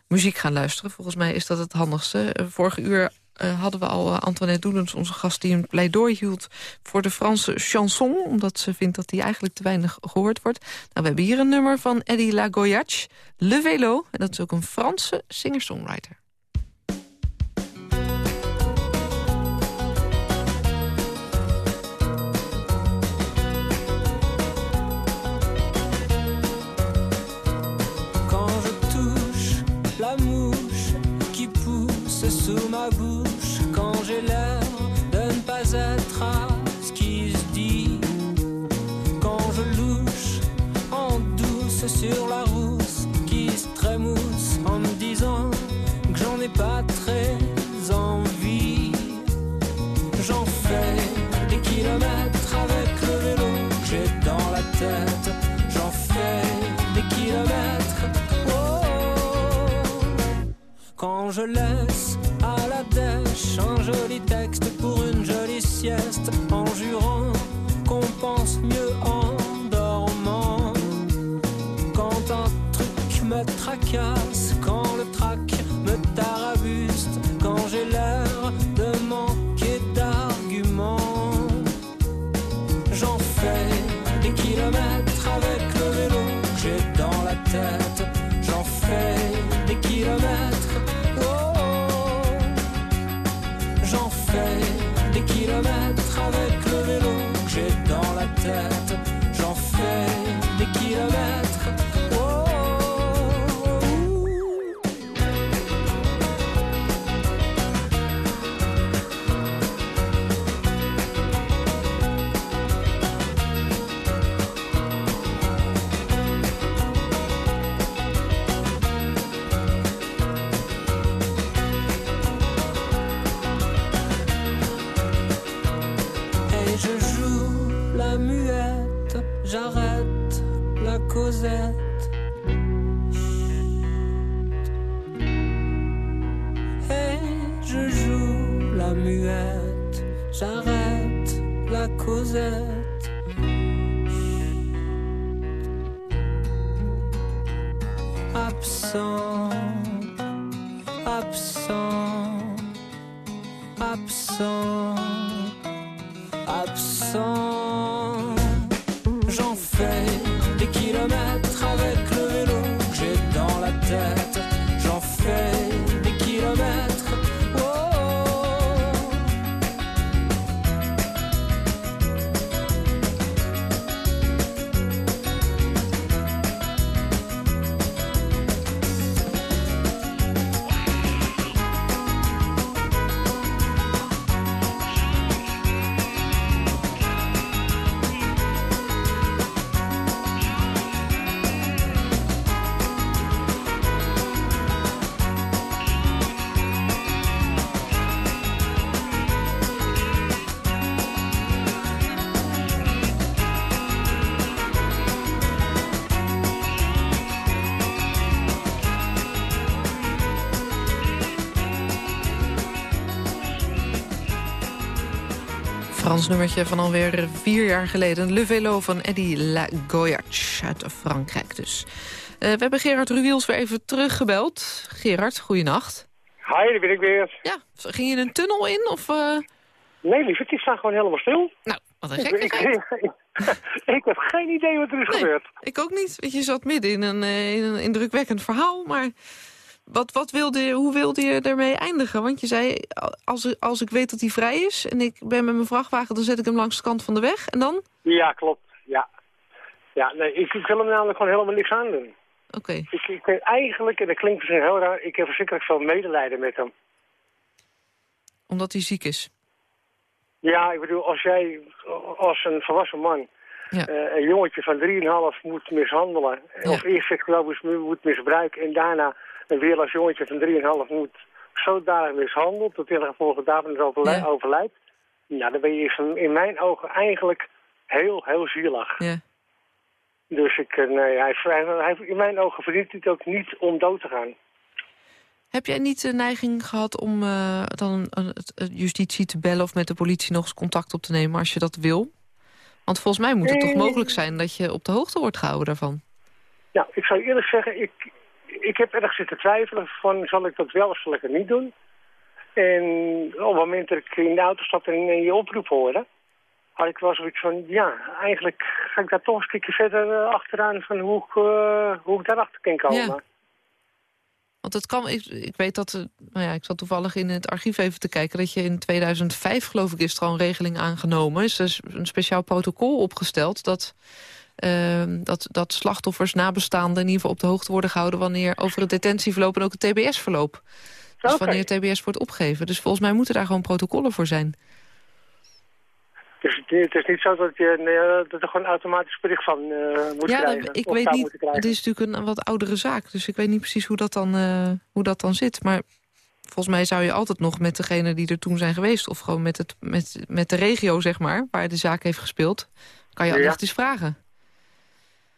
muziek gaan luisteren. Volgens mij is dat het handigste. vorige uur uh, hadden we al uh, Antoinette Doelens, onze gast... die een pleidooi hield voor de Franse chanson... omdat ze vindt dat die eigenlijk te weinig gehoord wordt. Nou, we hebben hier een nummer van Eddie Lagoyach, Le Vélo. En dat is ook een Franse singer-songwriter.
sous ma bouche quand j'ai l'air de ne pas être à ce qui se dit. Quand je louche en douce sur la rousse qui se trémousse en me disant que j'en ai pas très envie. J'en fais des kilomètres avec le vélo que j'ai dans la tête. J'en fais des kilomètres. Oh. oh, oh. Quand je lève en jurant qu'on pense mieux en dormant. Quand un truc me tracasse, quand le trac me tarabuste, quand j'ai l'air de manquer d'arguments, j'en fais des kilomètres avec le vélo que j'ai dans la tête. J'en fais des kilomètres. oh, oh. J'en fais des kilomètres avec le vélo que j'ai dans la tête.
Frans nummertje van alweer vier jaar geleden. Le Vélo van Eddie La Goyach uit Frankrijk dus. Eh, we hebben Gerard Ruwiels weer even teruggebeld. Gerard, goeienacht.
Hi, daar ben ik weer.
Ja, ging je een tunnel in of... eh,
Nee, lieverd, die staan gewoon helemaal stil.
Nou, wat een
Ik, *laughs* ik, ik heb geen idee wat er is
Nee.
gebeurd.
Ik ook niet. Weet je, zat midden in een, eh, in een indrukwekkend verhaal. Maar wat, wat wilde, je- hoe wilde je ermee eindigen? Want je zei, als, als ik weet dat hij vrij is... en ik ben met mijn vrachtwagen, dan zet ik hem langs de kant van de weg. En dan?
Ja, klopt. Ja. Ja, nee, ik, ik wil hem namelijk gewoon helemaal niks aan doen.
Oké.
Ik, ik ben eigenlijk, en dat klinkt misschien heel raar, ik heb verschrikkelijk veel medelijden met hem.
Omdat hij ziek is.
Ja, ik bedoel, als jij als een volwassen man
Ja.
eh, een jongetje van 3,5 moet mishandelen,
Ja.
of eerst seksueel moet misbruiken en daarna een weerloos jongetje van 3,5 moet zodanig mishandeld dat hij er gevolgen daarvan is overlij-
Ja.
overlijdt, nou, dan ben je in- mijn ogen eigenlijk heel, heel zielig.
Ja.
Dus ik, eh, nee, hij, hij, hij- in mijn ogen verdient hij het ook niet om dood te gaan.
Heb jij niet de neiging gehad om eh, dan het- het justitie te bellen... of met de politie nog eens contact op te nemen als je dat wil? Want volgens mij moet het toch mogelijk zijn... dat je op de hoogte wordt gehouden daarvan?
Nou, ik zou eerlijk zeggen, ik, ik heb erg zitten twijfelen van zal ik dat wel of zal ik het niet doen. En op het moment dat ik in de auto stapte en je oproep hoorde, had ik wel zoiets van, ja, eigenlijk ga ik daar toch een stukje verder eh, achteraan van hoe ik, eh, hoe daarachter kan komen.
Want het kan, ik, ik weet dat, eh, nou ja, ik zat toevallig in het archief even te kijken... dat je in 2005, geloof ik, is er regeling aangenomen. Is dus een speciaal protocol opgesteld... dat, eh, dat, dat slachtoffers, nabestaanden in ieder geval op de hoogte worden gehouden... wanneer over het detentieverloop en ook het TBS-verloop. Dus wanneer het TBS wordt opgegeven. Dus volgens mij moeten daar gewoon protocollen voor zijn.
Dus het, is niet zo dat je nee, dat er gewoon automatisch bericht van eh, moet
ja,
krijgen.
dat- ik weet niet. Het is natuurlijk een wat oudere zaak. Dus ik weet niet precies hoe dat dan, eh, hoe dat dan zit. Maar volgens mij zou je altijd nog met degene die er toen zijn geweest... of gewoon met, het, met, met de regio, zeg maar, waar de zaak heeft gespeeld... kan je
Ja.
altijd eens vragen.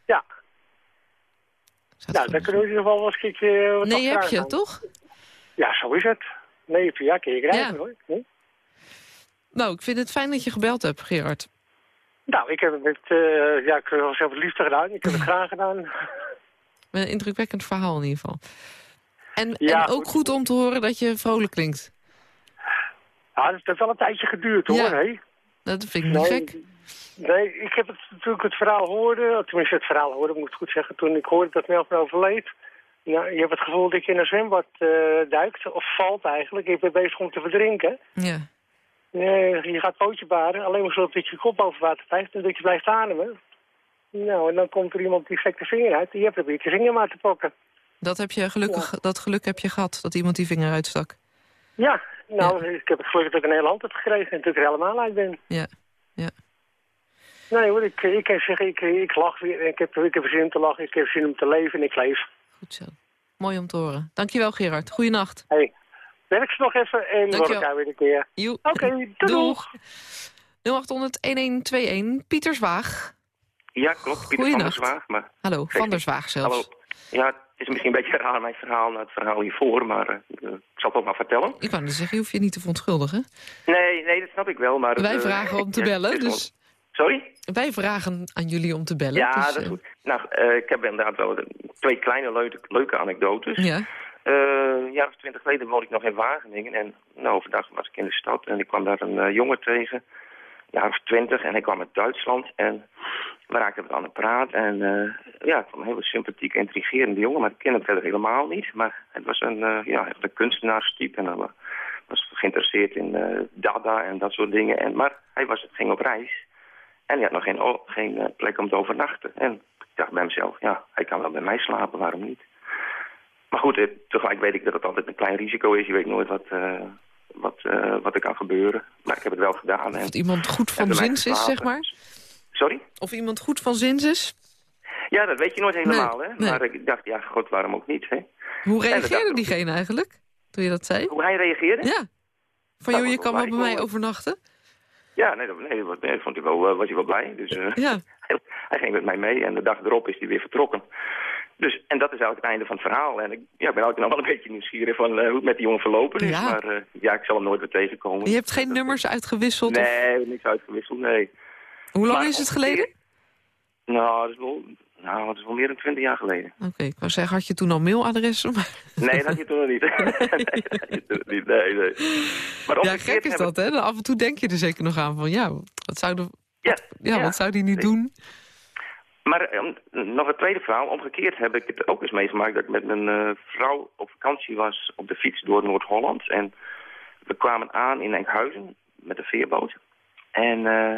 Ja. Nou, dan kunnen we in ieder geval wel eens een keertje wat
Nee, heb je, toch?
Ja, zo is het. Nee, ja, kun je krijgen
Ja.
hoor. Hm?
Nou, ik vind het fijn dat je gebeld hebt, Gerard.
Nou, ik heb het met, eh, ja, ik heb het zelf het liefste gedaan. Ik heb het *laughs* graag gedaan.
Een indrukwekkend verhaal in ieder geval. En,
Ja,
en ook
goed.
goed om te horen dat je vrolijk klinkt.
Ja, het heeft wel een tijdje geduurd hoor.
Ja.
hè?
Dat vind ik niet gek.
Nee, ik heb het natuurlijk het verhaal hoorde, tenminste het verhaal hoorde, moet ik het goed zeggen, toen ik hoorde dat Melvin overleed. Nou, je hebt het gevoel dat je in een zwembad eh, duikt, of valt eigenlijk. Je bent bezig om te verdrinken.
Ja.
Nee, je gaat pootje baren, alleen maar zodat je je kop boven water blijft en dat je blijft ademen. Nou, en dan komt er iemand die steekt de vinger uit en je probeert je vinger maar te pakken.
Dat, heb je gelukkig, dat geluk heb je gehad, dat iemand die vinger uitstak.
Ja, nou, ik heb het geluk dat ik een hele hand heb gekregen en dat ik er helemaal uit ben.
Ja, ja.
Nee hoor, ik, ik kan zeggen, ik, ik lach weer, ik heb, ik heb zin om te lachen, ik heb zin om te leven en ik leef.
Goed zo. Mooi om te horen. Dankjewel, Gerard. Goeienacht.
Hey, werk ze nog even en we
Dankjewel.
horen elkaar weer een keer. Oké, *laughs* doei,
Doeg. 0800-1121, Pieter Zwaag.
Ja, klopt. Pieter van der
Goeienacht.
Zwaag. Maar
Hallo, Van der. Zwaag zelfs.
Hallo. Ja, het is misschien een beetje raar mijn verhaal na het verhaal hiervoor, maar eh, ik zal het toch maar vertellen.
Ik wou net zeggen, je hoeft je niet te verontschuldigen.
Nee, nee, dat snap ik wel, maar...
Wij
eh,
vragen om te *laughs* bellen,
gewoon-
dus
Sorry?
wij vragen aan jullie om te bellen.
Ja,
dus,
dat is
eh,
goed. Nou, eh, ik heb inderdaad wel twee kleine leuke, leuke anekdotes.
Ja,
Eh, een jaar of twintig geleden woonde ik nog in Wageningen. En nou, overdag was ik in de stad en ik kwam daar een jongen tegen. Een jaar of twintig en hij kwam uit Duitsland. En we raakten wat aan de praat. En ja, ik vond een hele sympathieke, intrigerende jongen. Maar ik ken hem verder helemaal niet. Maar het was een, ja, echt een kunstenaarstype. En hij wa- was geïnteresseerd in dada en dat soort dingen. En, maar hij was, ging op reis. En hij had nog geen, geen eh, plek om te overnachten. En ik dacht bij mezelf, ja, hij kan wel bij mij slapen, waarom niet? Maar goed, eh, tegelijk weet ik dat het altijd een klein risico is. Je weet nooit wat, eh, wat, wat er kan gebeuren. Maar ik heb het wel gedaan. En,
of iemand goed van
en
zins is, zeg maar.
Sorry?
Of iemand goed van zins is.
Ja, dat weet je nooit helemaal,
Nee,
hè?
nee.
Maar ik dacht, ja, god, waarom ook niet, hè?
Hoe reageerde diegene eigenlijk, toen je dat zei?
Hoe hij reageerde?
Ja. Van, joh, je kan wel bij mij overnachten.
Ja, nee, dat, nee, dat, nee, dat vond hij wel, eh, was hij wel blij. Dus eh,
Ja. *laughs*
hij ging met mij mee en de dag erop is hij weer vertrokken. Dus, en dat is eigenlijk het einde van het verhaal. En ik ja, ik ben ook nog wel een beetje nieuwsgierig van eh, hoe het met die jongen verlopen is.
Ja.
Maar ja, ik zal hem nooit weer tegenkomen.
Je hebt geen nummers uitgewisseld? Of...
Nee, niks uitgewisseld, nee.
Hoe lang
Maar
is het geleden?
Nou, dat is wel, nou, dat is wel meer dan twintig jaar geleden.
Oké, ik wou zeggen, had je toen al mailadressen? *laughs* Maar... *laughs* *laughs*
Nee, dat had je toen nog niet. nee. Nee, nee. Maar
Ja, gek is
hebben-
dat, hè? Dan Af en toe denk je er zeker nog aan van, ja, wat zou, de...
Ja,
ja, wat zou die nu doen?
Maar eh, nog een tweede verhaal. Omgekeerd heb ik het ook eens meegemaakt dat ik met mijn eh, vrouw op vakantie was op de fiets door Noord-Holland. En we kwamen aan in Enkhuizen met de veerboot. En eh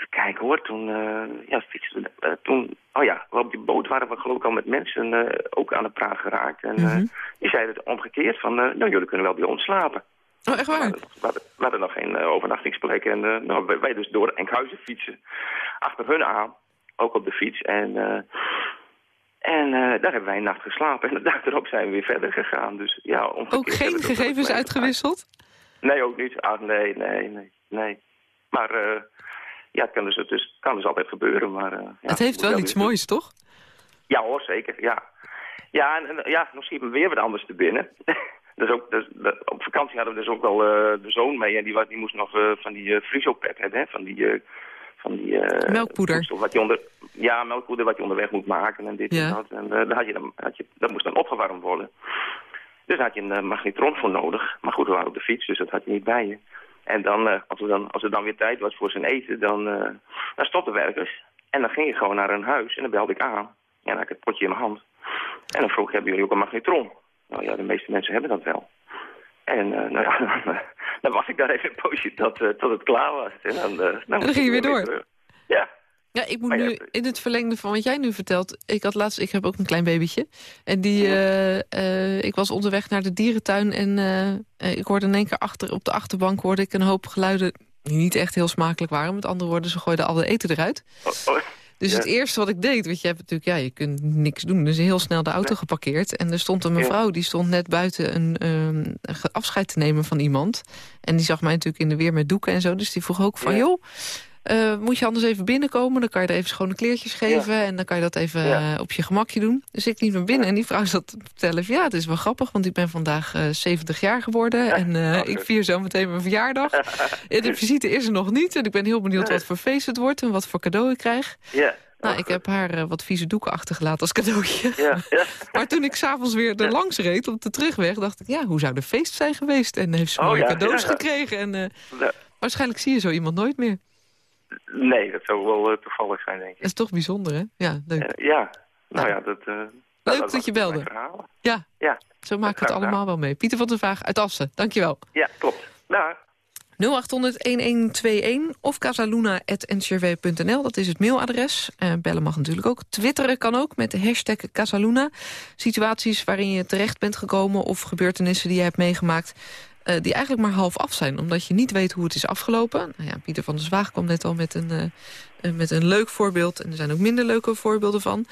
even kijken hoor, toen, eh, ja, fietsen we, eh, toen, oh ja, op die boot waren we geloof ik al met mensen eh, ook aan de praat geraakt. En
Mhm.
die zeiden het omgekeerd van, nou jullie kunnen wel bij ons slapen.
Oh, echt
We
waar?
hadden, we hadden- we hadden nog geen overnachtingsplek. En nou, wij, wij dus door Enkhuizen fietsen. Achter hun aan. Ook op de fiets. En, en daar hebben wij een nacht geslapen. En *laughs* de dag erop zijn we weer verder gegaan. Dus ja, omgekeerd
Ook geen gegevens uitgewisseld?
Nee, ook niet. Ah, nee, nee, nee. nee. Maar ja, het kan dus, het kan dus altijd gebeuren. Maar, eh, ja,
het heeft wel iets moois, toch?
Ja hoor, zeker. Ja, ja, en, en, ja nog schiet me weer wat anders te binnen. *laughs* dus ook, dus, dat- op vakantie hadden we dus ook wel eh, de zoon mee. En die, was, die moest nog eh, van die uh, Friso-pet hebben. Hè? Van die, van die
Melkpoeder.
Wat je onder, ja, melkpoeder wat je onderweg moet maken en dit
Ja.
en dat. En eh, daar had je dan, had je, dat moest dan opgewarmd worden. Dus daar had je een magnetron voor nodig. Maar goed, we waren op de fiets, dus dat had je niet bij je. En dan, eh, als, we dan, als er dan weer tijd was voor zijn eten, dan, eh dan stopten werkers. En dan ging je gewoon naar hun huis en dan belde ik aan. En dan had ik het potje in mijn hand. En dan vroeg ik, hebben jullie ook een magnetron? Nou ja, de meeste mensen hebben dat wel. En eh, nou ja, *laughs* dan, dan was ik daar even een poosje tot, tot het klaar was. En dan, dan,
dan ging je weer door.
Ja,
Ja, ik moet nu in het verlengde van wat jij nu vertelt. Ik had laatst, ik heb ook een klein babytje. En die, eh, eh, ik was onderweg naar de dierentuin en eh, ik hoorde in één keer achter op de achterbank hoorde ik een hoop geluiden die niet echt heel smakelijk waren. Met andere woorden, ze gooiden al de eten eruit.
Oh, oh,
Dus
Ja.
het eerste wat ik deed, weet je, hebt natuurlijk, ja, je kunt niks doen. Dus heel snel de auto geparkeerd. En er stond een mevrouw, die stond net buiten een, ehm, afscheid te nemen van iemand. En die zag mij natuurlijk in de weer met doeken en zo. Dus die vroeg ook van,
Ja.
joh, eh, moet je anders even binnenkomen. Dan kan je er even schone kleertjes geven. En dan kan je dat even
Ja.
eh, op je gemakje doen. Dus ik liep naar binnen en die vrouw zat te vertellen... ja, het is wel grappig, want ik ben vandaag eh 70 jaar geworden. En eh,
Oh,
ik vier zo meteen mijn verjaardag. *laughs* En de visite is er nog niet. En ik ben heel benieuwd wat voor feest het wordt... en wat voor cadeau ik krijg.
Ja.
Nou,
Oh,
ik heb haar eh, wat vieze doeken achtergelaten als cadeautje.
Ja, ja. *laughs*
Maar toen ik s'avonds weer er langs reed op de terugweg... dacht ik, ja, hoe zou de feest zijn geweest? En heeft ze
Oh,
mooie
ja,
cadeaus gekregen. En eh, waarschijnlijk zie je zo iemand nooit meer.
Nee, dat zou wel eh, toevallig zijn, denk ik.
Dat is toch bijzonder, hè? Ja, leuk.
Eh, ja, nou ja, dat... eh,
Leuk
was
dat je belde. Ja,
Ja,
zo maken we het allemaal wel mee. Pieter van der Vaag uit Assen, dankjewel.
ja, klopt. Nou,
0800-1121 of casaluna.ncrw.nl, dat is het mailadres. Eh, bellen mag natuurlijk ook. Twitteren kan ook met de hashtag Casaluna. Situaties waarin je terecht bent gekomen of gebeurtenissen die je hebt meegemaakt... eh, die eigenlijk maar half af zijn, omdat je niet weet hoe het is afgelopen. Nou ja, Pieter van der Zwaag kwam net al met een, eh, eh, met een leuk voorbeeld. En er zijn ook minder leuke voorbeelden van.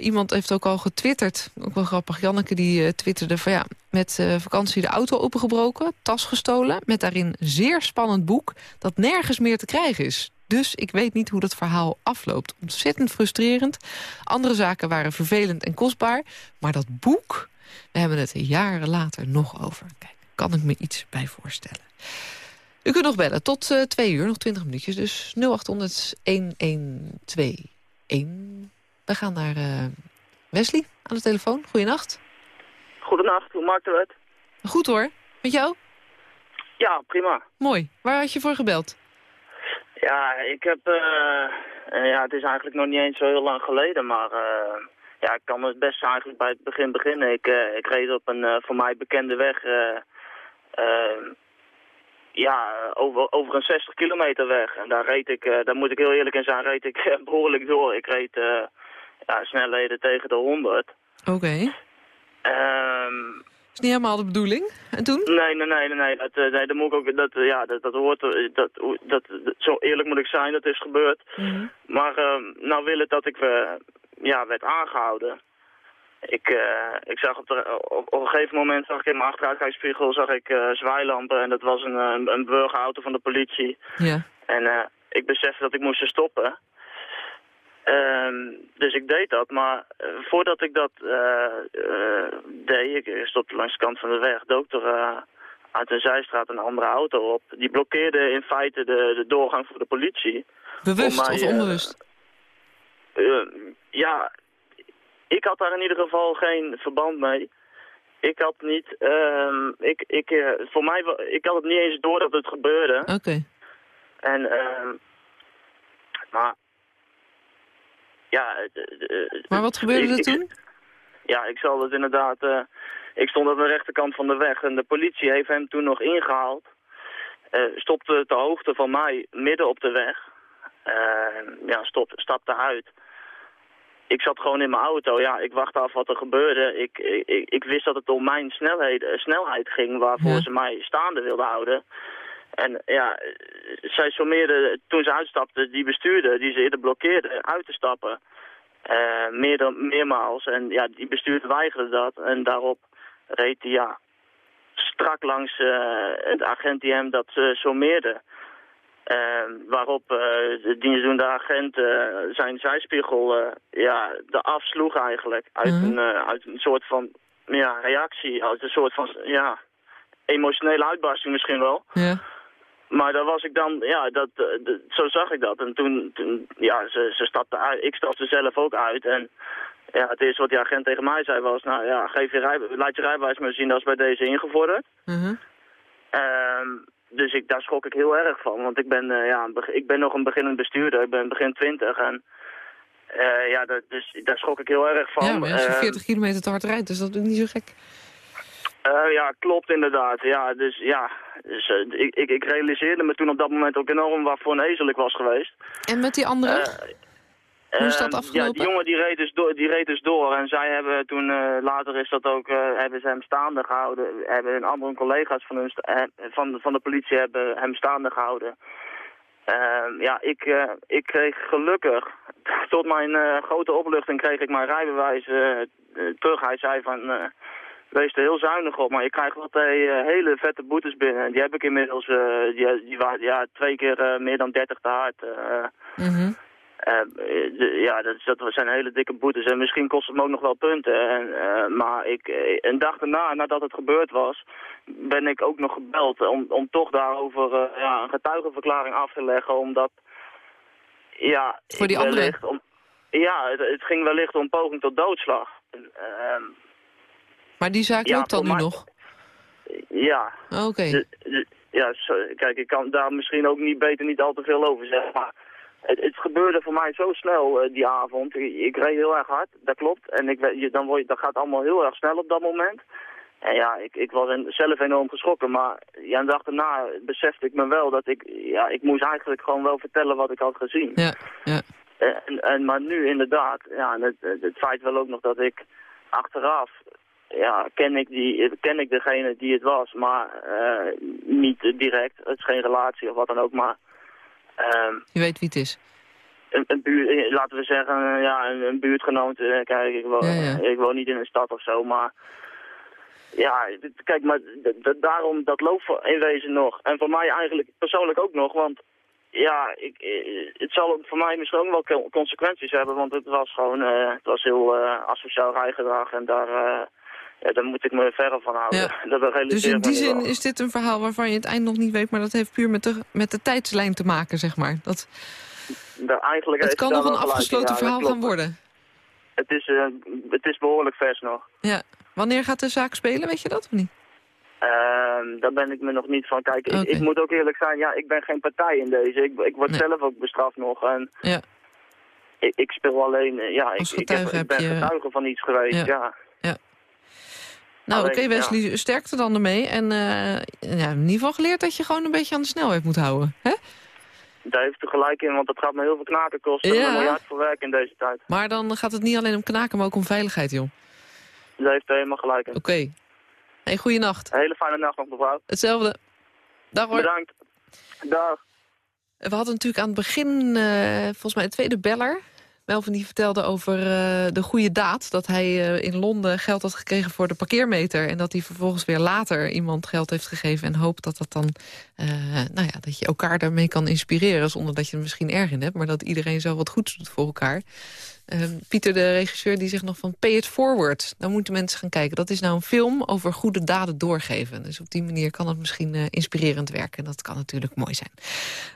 Iemand heeft ook al getwitterd, ook wel grappig. Janneke die twitterde van ja, met vakantie de auto opengebroken, tas gestolen... met daarin zeer spannend boek dat nergens meer te krijgen is. Dus ik weet niet hoe dat verhaal afloopt. Ontzettend frustrerend. Andere zaken waren vervelend en kostbaar. Maar dat boek, we hebben het jaren later nog over. Kijk, kan ik me iets bij voorstellen. U kunt nog bellen tot eh, twee uur, nog twintig minuutjes. Dus 0800-1121. We gaan naar eh, Wesley aan de telefoon. Goedenacht.
Goedenacht, hoe maakt het?
Goed hoor. Met jou?
Ja, prima.
Mooi. Waar had je voor gebeld?
Ja, ik heb... eh, eh, ja, het is eigenlijk nog niet eens zo heel lang geleden, maar... ja, ik kan het best eigenlijk bij het begin beginnen. Ik, ik reed op een voor mij bekende weg... eh, eh, ja, over, over een 60 kilometer weg. En daar reed ik, eh, daar moet ik heel eerlijk in zijn, reed ik eh, *laughs* behoorlijk door. Ik reed eh, ja, snelheden tegen de 100.
Oké.
Ehm
is niet helemaal de bedoeling. En toen?
Nee, nee, nee, nee. Dat, nee, dat moet ik ook, dat, ja, dat, dat hoort, dat, dat, zo eerlijk moet ik zijn, dat is gebeurd. Maar eh, nou wil het dat ik ja, werd aangehouden. Ik, eh, ik zag op, de, op, op een gegeven moment zag ik in mijn achteruitkijkspiegel zag ik eh zwaailampen en dat was een, eh, een, een burgerauto van de politie.
Ja.
En ik besefte dat ik moest stoppen. Ehm, dus ik deed dat, maar voordat ik dat deed, ik stopte langs de kant van de weg, dook er uit een zijstraat een andere auto op. Die blokkeerde in feite de, de doorgang voor de politie.
Bewust
mij,
of onbewust?
ja, ik had daar in ieder geval geen verband mee. Ik had niet, ehm, ik, ik, eh, voor mij, ik had het niet eens door dat het gebeurde.
Oké.
En, ehm maar, ja.
Maar wat gebeurde
ik-
er
ik-
toen?
Ja, ik zal het inderdaad, eh, ik stond aan de rechterkant van de weg en de politie heeft hem toen nog ingehaald. Eh, stopte ter hoogte van mij midden op de weg. Eh, ja, stop, stapte uit. Ik zat gewoon in mijn auto. Ja, ik wachtte af wat er gebeurde. Ik, ik, ik wist dat het om mijn snelheid, eh, snelheid ging waarvoor
Ja.
ze mij staande wilden houden. En ja, zij sommeerde toen ze uitstapte, die bestuurder die ze eerder blokkeerde, uit te stappen. Eh, meer dan, meermaals. En ja, die bestuurder weigerde dat. En daarop reed hij ja, strak langs eh het agent die hem dat eh sommeerde. Eh, waarop eh, de dienstdoende agent eh, zijn zijspiegel eh, ja, eraf sloeg eigenlijk. Uit,
Mhm.
een, eh, uit een soort van ja, reactie, uit een soort van ja, emotionele uitbarsting misschien wel.
Ja.
Maar daar was ik dan, ja, dat, zo zag ik dat. En toen, toen ja, ze, ze stapte uit, ik stapte zelf ook uit. En ja, het eerste wat die agent tegen mij zei was, nou ja, geef je rij, laat je rijbewijs maar zien, dat is bij deze ingevorderd.
Mhm.
Ehm, dus ik, daar schrok ik heel erg van, want ik ben, eh, ja, ik ben nog een beginnend bestuurder, ik ben begin twintig en eh, ja, dat, dus daar schrok ik heel erg van.
Ja, maar als je
Ehm,
40 kilometer te hard rijdt, dus dat is niet zo gek.
Eh, ja, klopt inderdaad. Ja, dus ja, dus, eh, ik, ik, ik realiseerde me toen op dat moment ook enorm wat voor een ezel ik was geweest.
En met die andere? Hoe is dat
Ehm,
afgelopen?
Ja, die jongen die reed, dus door, die reed dus door en zij hebben toen, eh, later is dat ook, eh, hebben ze hem staande gehouden. Hebben een andere collega's van, hun eh, van, van de politie hebben hem staande gehouden. Ehm, ja, ik, ik kreeg gelukkig, *laughs* tot mijn grote opluchting kreeg ik mijn rijbewijs terug. Hij zei van, wees er heel zuinig op. Maar ik krijg wat eh, hele vette boetes binnen. Die heb ik inmiddels, die, die waren ja, twee keer meer dan 30 te hard.
Mhm.
Eh, de- ja, dat, dat zijn hele dikke boetes. En misschien kost het me ook nog wel punten. En, eh, maar ik, eh, een dag daarna, nadat het gebeurd was, ben ik ook nog gebeld om, om toch daarover eh, ja, een getuigenverklaring af te leggen. Omdat, ja...
Voor die andere?
Om, ja, het, het ging wellicht om poging tot doodslag. En, ehm,
Maar die zaak
Ja,
loopt dan nu
mij-
nog?
ja,
Oké.
ja, kijk, ik kan daar misschien ook niet beter niet al te veel over zeggen. Maar het, het gebeurde voor mij zo snel eh, die avond. Ik, ik reed heel erg hard, dat klopt. En ik, je, dan word je, dat gaat allemaal heel erg snel op dat moment. En ja, ik, ik was zelf enorm geschrokken. Maar ja, een dag daarna besefte ik me wel dat ik... Ja, ik moest eigenlijk gewoon wel vertellen wat ik had gezien.
Ja, ja.
En, en, maar nu inderdaad, ja, het, het, feit wel ook nog dat ik achteraf, ja, ken ik, die, ken ik degene die het was, maar eh, niet direct. Het is geen relatie of wat dan ook, maar
Je weet wie het is.
een, een buurt, eh, laten we zeggen, eh, ja, een, een buurtgenoot. eh, Kijk, ik woon,
Ja, ja.
ik woon niet in een stad of zo, maar ja, kijk, maar daarom, dat loopt in wezen nog. En voor mij eigenlijk persoonlijk ook nog, want ja, ik, het zal voor mij misschien ook wel co- consequenties hebben, want het was gewoon, eh, het was heel eh, asociaal rijgedrag en daar, ja, daar moet ik me verder van houden.
Ja. *laughs*
Dat realiseer
Dus in die zin
wel.
is dit een verhaal waarvan je het eind nog niet weet... maar dat heeft puur met de, met de tijdslijn te maken, zeg maar. Dat,
Daar- eigenlijk
het kan nog een afgesloten verhaal gaan worden.
Het is, eh, het is behoorlijk vers nog.
Ja. Wanneer gaat de zaak spelen, weet je dat of niet?
Ehm, daar ben ik me nog niet van. Kijk, ik, moet ook eerlijk zijn, ja, ik ben geen partij in deze. Ik, ik word
Nee.
zelf ook bestraft nog. En
Ja.
ik, ik speel alleen, eh, ja, ik, ik, heb,
getuige
ik ben getuige van iets geweest,
Ja.
ja.
Nou, oké Wesley, sterkte dan ermee. En eh, ja, in ieder geval geleerd dat je gewoon een beetje aan de snelheid moet houden. Hè?
Daar heeft u gelijk in, want dat gaat me heel veel knaken kosten.
Ja.
Een miljard voor werk in deze tijd.
Maar dan gaat het niet alleen om knaken, maar ook om veiligheid, joh.
Daar heeft u helemaal gelijk in.
Oké. Hey, goeienacht.
Een hele fijne nacht nog, mevrouw.
Hetzelfde. Dag hoor.
Bedankt. Dag.
We hadden natuurlijk aan het begin, eh, volgens mij de tweede beller... Melvin die vertelde over eh, de goede daad. Dat hij eh, in Londen geld had gekregen voor de parkeermeter. En dat hij vervolgens weer later iemand geld heeft gegeven. En hoopt dat dat dan, eh, nou ja, dat je elkaar daarmee kan inspireren. Zonder dat je er misschien erg in hebt. Maar dat iedereen zo wat goeds doet voor elkaar. Eh, Pieter, de regisseur, die zegt nog van pay it forward. Dan moeten mensen gaan kijken. Dat is nou een film over goede daden doorgeven. Dus op die manier kan het misschien eh, inspirerend werken. Dat kan natuurlijk mooi zijn.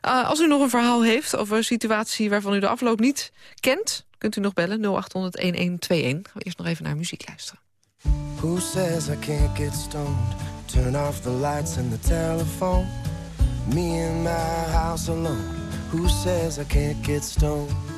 Uh, als u nog een verhaal heeft over een situatie waarvan u de afloop niet kent... kunt u nog bellen 0800-1121. Gaan we eerst nog even naar muziek luisteren.
Who says I can't get stoned? Turn off the lights and the telephone. Me in my house alone. Who says I can't get stoned?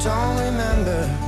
don't remember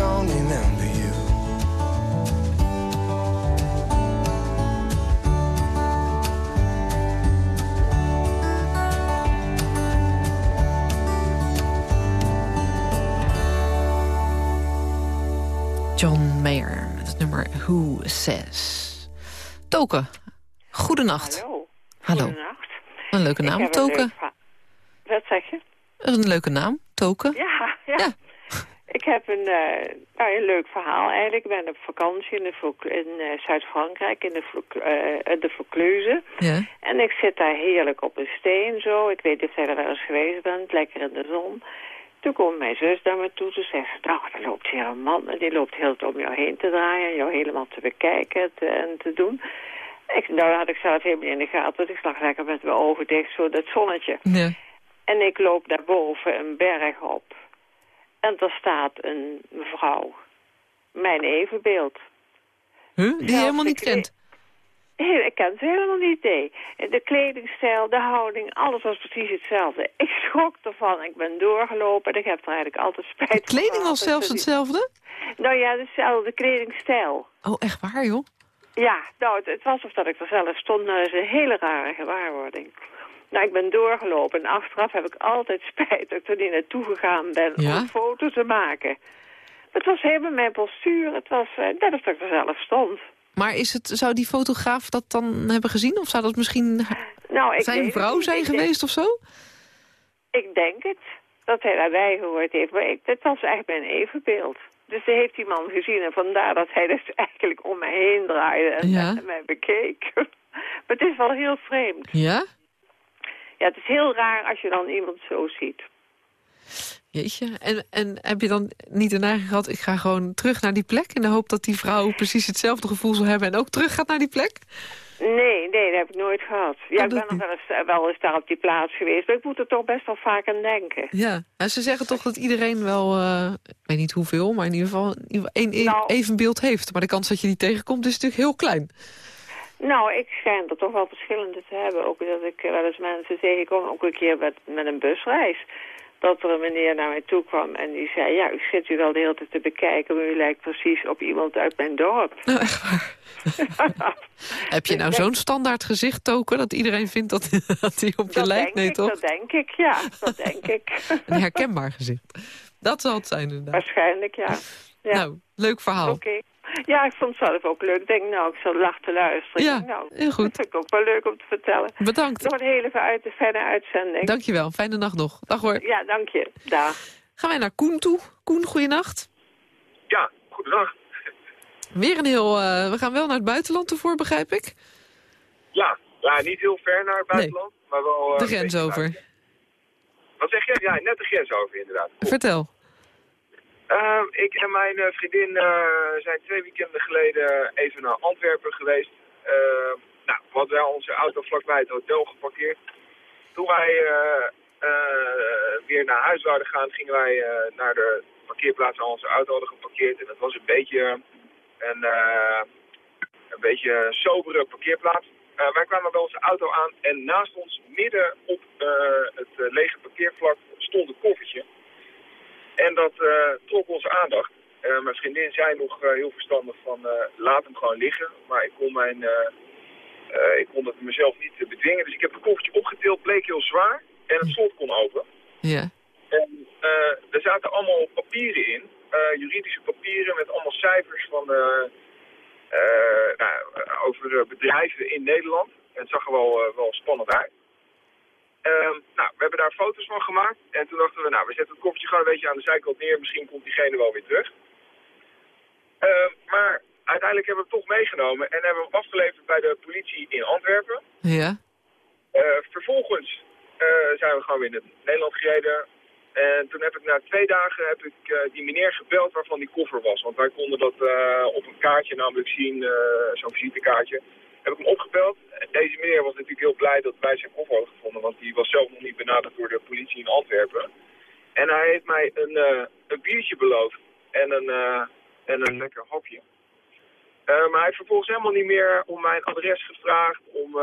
Don't remember you.
John Mayer met het nummer Who Says. Token, goedenacht.
Hallo.
Hallo.
Goedenacht.
Een leuke naam, Token.
leuk Wat zeg je?
Een leuke naam, Token.
Ja, ja. Ik heb een, eh, nou, een leuk verhaal eigenlijk. Ik ben op vakantie in, eh, Zuid-Frankrijk, in de, Vaucluse.
Ja.
En ik zit daar heerlijk op een steen zo. Ik weet niet of jij er wel eens geweest bent, lekker in de zon. Toen komt mijn zus naar me toe. Toen zegt ze, nou, er loopt hier een man. En die loopt heel om jou heen te draaien. Jou helemaal te bekijken te- en te doen. Ik, nou had ik zelf helemaal in de gaten. want Ik lag lekker met mijn ogen dicht, zo dat zonnetje.
Ja.
En ik loop daarboven een berg op. En daar staat een mevrouw. Mijn evenbeeld.
Huh? Die je helemaal niet kent.
Heel, ik ken ze helemaal niet, nee. De kledingstijl, de houding, alles was precies hetzelfde. *laughs* Ik schrok ervan. Ik ben doorgelopen en ik heb er eigenlijk altijd spijt
De kleding
van
was zelfs hetzelfde?
Nou ja, dezelfde kledingstijl.
Oh, echt waar, joh?
Ja, nou, het, het was of dat ik er zelf stond. Nou, dat is een hele rare gewaarwording. Nou, ik ben doorgelopen en achteraf heb ik altijd *laughs* spijt dat ik er niet naartoe gegaan ben om
Ja?
een foto te maken. Het was helemaal mijn postuur. Het was eh, net of dat ik er zelf stond.
Maar is het, zou die fotograaf dat dan hebben gezien? Of zou dat misschien
Nou, ik
zijn vrouw zijn geweest of zo?
Ik denk het. Dat hij daarbij gehoord heeft. Maar ik, dit was echt mijn evenbeeld. Dus hij heeft die man gezien en vandaar dat hij dus *laughs* eigenlijk om mij heen draaide en,
Ja.
en mij bekeek. *laughs* maar het is wel heel vreemd.
Ja?
Ja, het is heel raar als je dan iemand zo ziet.
Jeetje. En, en heb je dan niet de neiging gehad... ik ga gewoon terug naar die plek... in de hoop dat die vrouw precies hetzelfde gevoel zal hebben... en ook terug gaat naar die plek?
Nee, nee, dat heb ik nooit gehad. Ja,
Oh,
ik ben nog wel eens, eh, wel eens daar op die plaats geweest. Maar ik moet er toch best wel vaak aan denken.
Ja. En ze zeggen toch dat iedereen wel... eh, ik weet niet hoeveel, maar in ieder geval... één e-
Nou.
evenbeeld heeft. Maar de kans dat je die tegenkomt is natuurlijk heel klein.
Nou, ik schijn er toch wel verschillende te hebben. Ook dat ik eh, wel eens mensen tegenkom, ook een keer met, met een busreis. Dat er een meneer naar mij toe kwam en die zei... ja, ik zit u wel de hele tijd te bekijken... maar u lijkt precies op iemand uit mijn dorp.
Nou, echt waar. *laughs* Heb je nou zo'n standaard gezicht, Token... dat iedereen vindt dat, *laughs* dat hij op je
dat
lijkt? Nee,
ik,
toch?
dat denk ik, ja. Dat denk ik. *laughs*
Een herkenbaar gezicht. Dat zal het zijn, inderdaad.
Waarschijnlijk, ja. ja.
Nou, leuk verhaal.
Oké. Ja, ik vond het zelf ook leuk. Ik denk, nou, ik zal lachen te luisteren.
Ja,
nou,
heel goed.
Dat vind ik ook wel leuk om te vertellen.
Bedankt.
Nog een hele uit, fijne uitzending.
Dankjewel. Fijne nacht nog. Dag hoor.
Ja, dank je. Dag.
Gaan wij naar Koen toe. Koen, goeienacht.
Ja, goedendag.
Weer een heel... eh, we gaan wel naar het buitenland ervoor, begrijp ik?
Ja, ja, niet heel ver naar het buitenland, maar wel... eh,
De grens over.
Wat zeg je? Ja, net de grens over inderdaad.
Vertel.
Ehm, ik en mijn eh, vriendin eh, zijn twee weekenden geleden even naar Antwerpen geweest. Ehm, nou, we hadden onze auto vlakbij het hotel geparkeerd. Toen wij eh, weer naar huis zouden gaan, gingen wij naar de parkeerplaats waar onze auto hadden geparkeerd. En dat was een beetje een, een beetje sobere parkeerplaats. Wij kwamen bij onze auto aan en naast ons, midden op het lege parkeervlak, stond een koffertje. En dat eh, trok onze aandacht. Eh, mijn vriendin zei nog eh, heel verstandig van laat hem gewoon liggen. Maar ik kon, mijn, ik kon het mezelf niet bedwingen. Dus ik heb het koffertje opgetild, bleek heel zwaar. En het slot kon open.
Ja.
En er zaten allemaal papieren in. juridische papieren met allemaal cijfers van, nou, over bedrijven in Nederland. En het zag er wel, wel spannend uit. Ehm, nou, we hebben daar foto's van gemaakt. En toen dachten we, nou, we zetten het koffertje gewoon een beetje aan de zijkant neer. Misschien komt diegene wel weer terug. Ehm, maar uiteindelijk hebben we hem toch meegenomen. En hebben we hem afgeleverd bij de politie in Antwerpen.
Ja.
Eh, vervolgens eh, zijn we gewoon weer naar Nederland gereden. En toen heb ik na twee dagen heb ik eh, die meneer gebeld waarvan die koffer was. Want wij konden dat op een kaartje namelijk zien, zo'n visitekaartje. Heb ik hem opgebeld. Deze meneer was natuurlijk heel blij dat wij zijn koffer hadden gevonden. Want die was zelf nog niet benaderd door de politie in Antwerpen. En hij heeft mij een, eh, een biertje beloofd. En een, eh, en een lekker hapje. Eh, maar hij heeft vervolgens helemaal niet meer om mijn adres gevraagd om,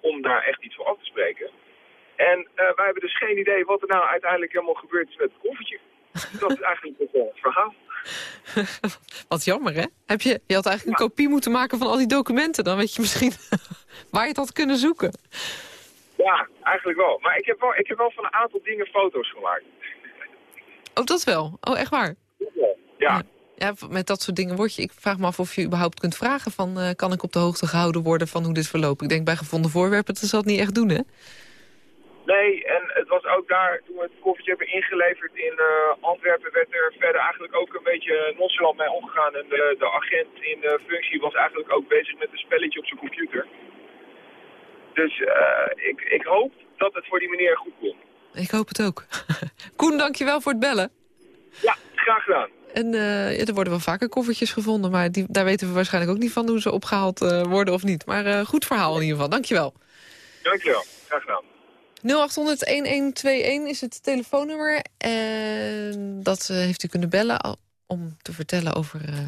om daar echt iets voor af te spreken. En wij hebben dus geen idee wat er nou uiteindelijk helemaal gebeurd is met het koffertje. Dat is eigenlijk het verhaal. *laughs*
Wat jammer, hè? Heb je, je had eigenlijk een kopie moeten maken van al die documenten. Dan weet je misschien *laughs* waar je het had kunnen zoeken.
Ja, eigenlijk wel. Maar ik heb wel, ik heb wel van een aantal dingen foto's gemaakt.
Oh, dat wel? Oh, echt waar?
Ja.
Ja, met dat soort dingen word je... Ik vraag me af of je überhaupt kunt vragen van... eh, kan ik op de hoogte gehouden worden van hoe dit verloopt? Ik denk bij gevonden voorwerpen, dat zal het niet echt doen, hè?
Nee, en was ook daar, toen we het koffertje hebben ingeleverd in eh, Antwerpen, werd er verder eigenlijk ook een beetje nonchalant mee omgegaan. En de, de agent in de functie was eigenlijk ook bezig met een spelletje op zijn computer. Dus eh, ik, ik hoop dat het voor die meneer goed komt.
Ik hoop het ook. *laughs* Koen, dankjewel voor het bellen.
Ja, graag gedaan.
En eh, ja, er worden wel vaker koffertjes gevonden... maar die, daar weten we waarschijnlijk ook niet van hoe ze opgehaald eh, worden of niet. Maar goed verhaal in ieder geval. Dankjewel.
Dankjewel, graag gedaan.
0800-1121 is het telefoonnummer. En dat eh, heeft u kunnen bellen om te vertellen over eh,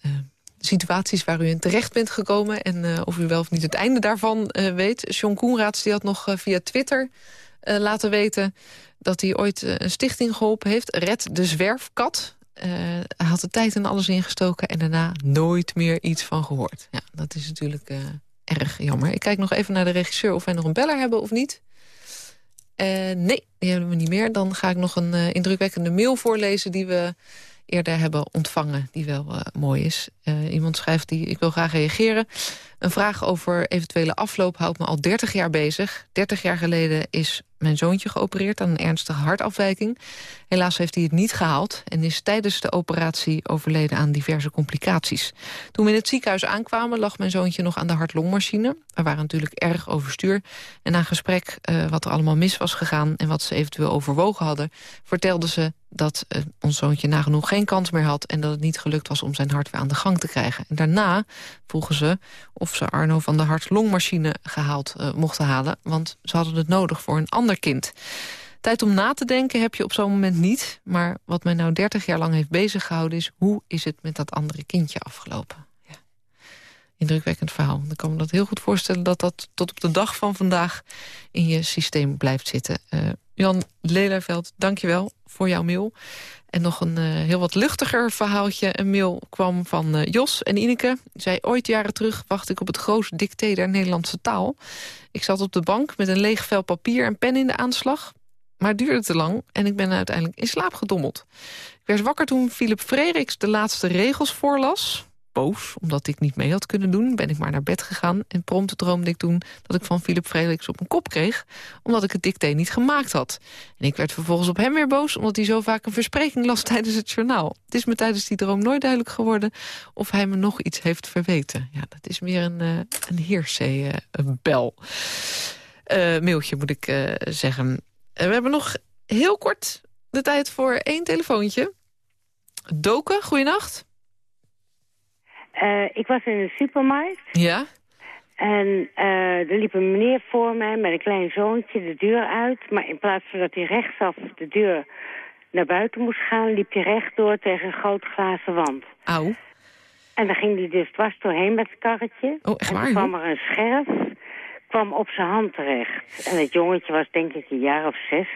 eh, situaties waar u in terecht bent gekomen... en of u wel of niet het einde daarvan weet. John Koenraads die had nog via Twitter laten weten... dat hij ooit een stichting geholpen heeft, Red de Zwerfkat. Hij had de tijd en alles ingestoken en daarna nooit meer iets van gehoord. Ja, dat is natuurlijk erg jammer. Ik kijk nog even naar de regisseur of wij nog een beller hebben of niet. Eh, nee, die hebben we niet meer. Dan ga ik nog een eh, indrukwekkende mail voorlezen... die we eerder hebben ontvangen, die wel eh, mooi is. Iemand schrijft, die, ik wil graag reageren. Een vraag over eventuele afloop houdt me al 30 jaar bezig. 30 jaar geleden is mijn zoontje geopereerd aan een ernstige hartafwijking. Helaas heeft hij het niet gehaald en is tijdens de operatie overleden aan diverse complicaties. Toen we in het ziekenhuis aankwamen lag mijn zoontje nog aan de hart-longmachine. We waren natuurlijk erg overstuur. En na gesprek eh, wat er allemaal mis was gegaan en wat ze eventueel overwogen hadden... vertelden ze dat eh, ons zoontje nagenoeg geen kans meer had... en dat het niet gelukt was om zijn hart weer aan de gang te krijgen. En daarna vroegen ze of ze Arno van de hart-longmachine gehaald eh, mochten halen... want ze hadden het nodig voor een ander kind. Tijd om na te denken heb je op zo'n moment niet. Maar wat mij nou 30 jaar lang heeft beziggehouden is... hoe is het met dat andere kindje afgelopen? Ja. Indrukwekkend verhaal. Ik kan me dat heel goed voorstellen dat dat tot op de dag van vandaag... in je systeem blijft zitten. Eh, Jan Lelerveld, dank je wel voor jouw mail. En nog een eh, heel wat luchtiger verhaaltje. Een mail kwam van eh, Jos en Ineke. Zij ooit jaren terug wacht ik op het grootste dicté der Nederlandse taal. Ik zat op de bank met een leeg vel papier en pen in de aanslag. Maar het duurde te lang en ik ben uiteindelijk in slaap gedommeld. Ik werd wakker toen Philip Frederiks de laatste regels voorlas. Boos, omdat ik niet mee had kunnen doen, ben ik maar naar bed gegaan... en prompt droomde ik toen dat ik van Philip Frederiks op mijn kop kreeg... omdat ik het dicté niet gemaakt had. En ik werd vervolgens op hem weer boos... omdat hij zo vaak een verspreking las tijdens het journaal. Het is me tijdens die droom nooit duidelijk geworden... of hij me nog iets heeft verweten. Ja, dat is meer een, uh, een heersee-bel. Uh, mailtje, moet ik zeggen. We hebben nog heel kort de tijd voor één telefoontje. Doken, goeienacht.
Uh, ik was in de supermarkt.
Ja?
En uh, er liep een meneer voor mij met een klein zoontje de deur uit. Maar in plaats van dat hij rechtsaf de deur naar buiten moest gaan... liep hij rechtdoor tegen een groot glazen wand.
Auw.
En dan ging hij dus dwars doorheen met het karretje.
Oh, echt waar?
En kwam er een scherf, kwam op zijn hand terecht. En het jongetje was denk ik een jaar of zes...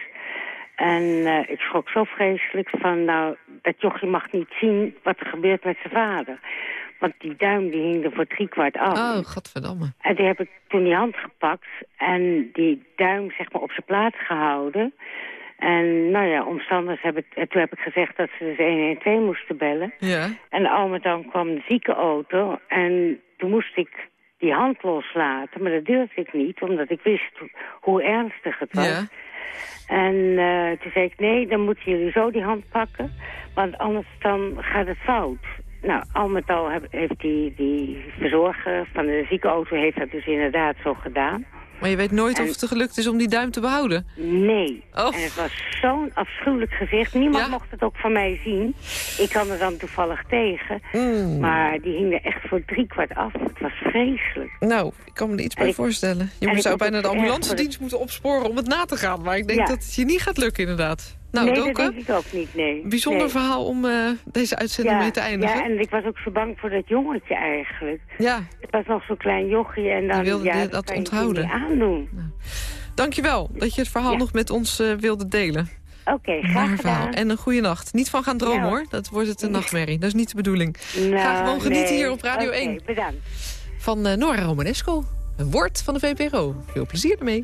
En uh, ik schrok zo vreselijk van, nou, dat jochie mag niet zien wat er gebeurt met zijn vader. Want die duim die hing er voor driekwart af.
Oh, godverdamme.
En die heb ik toen die hand gepakt en die duim zeg maar op zijn plaats gehouden. En nou ja, omstanders heb ik, toen heb ik gezegd dat ze dus 112 moesten bellen.
Ja.
En al met dan kwam de ziekenauto en toen moest ik die hand loslaten. Maar dat durfde ik niet, omdat ik wist hoe ernstig het was.
Ja.
En uh, toen zei ik, nee, dan moeten jullie zo die hand pakken, want anders dan gaat het fout. Nou, al met al heeft die, die verzorger van de ziekenauto heeft dat dus inderdaad zo gedaan.
Maar je weet nooit
En-
of het gelukt is om die duim te behouden.
Nee.
Oh.
En het was zo'n afschuwelijk gezicht. Niemand
Ja?
mocht het ook van mij zien. Ik kwam er dan toevallig tegen.
Mm.
Maar die hing er echt voor driekwart af. Het was vreselijk.
Nou, ik kan me er iets
En
bij
ik-
voorstellen.
ik
zou bijna de
erg
ambulance
voor de-
dienst moeten opsporen om het na te gaan. Maar ik denk
Ja.
dat het je niet gaat lukken inderdaad. Nou,
nee,
Doke,
dat denk ik ook niet, nee.
bijzonder
Nee.
verhaal om eh, deze uitzending
ja,
mee te eindigen.
Ja, en ik was ook zo bang voor dat jongetje eigenlijk.
Ja,
Het was nog zo'n klein jochie en dan
wilde
ja, dat
dat
je
onthouden.
niet aandoen.
dankjewel dat je het verhaal
Ja.
nog met ons eh, wilde delen.
Oké, graag
Naar verhaal.
gedaan.
En een goede nacht. Niet van gaan dromen hoor. Dat wordt het een nachtmerrie. Dat is niet de bedoeling.
Nou,
Ga gewoon genieten
nee.
hier op Radio
Oké,
1.
bedankt.
Van eh, Nora Romanesco. Een woord van de VPRO. Veel plezier ermee.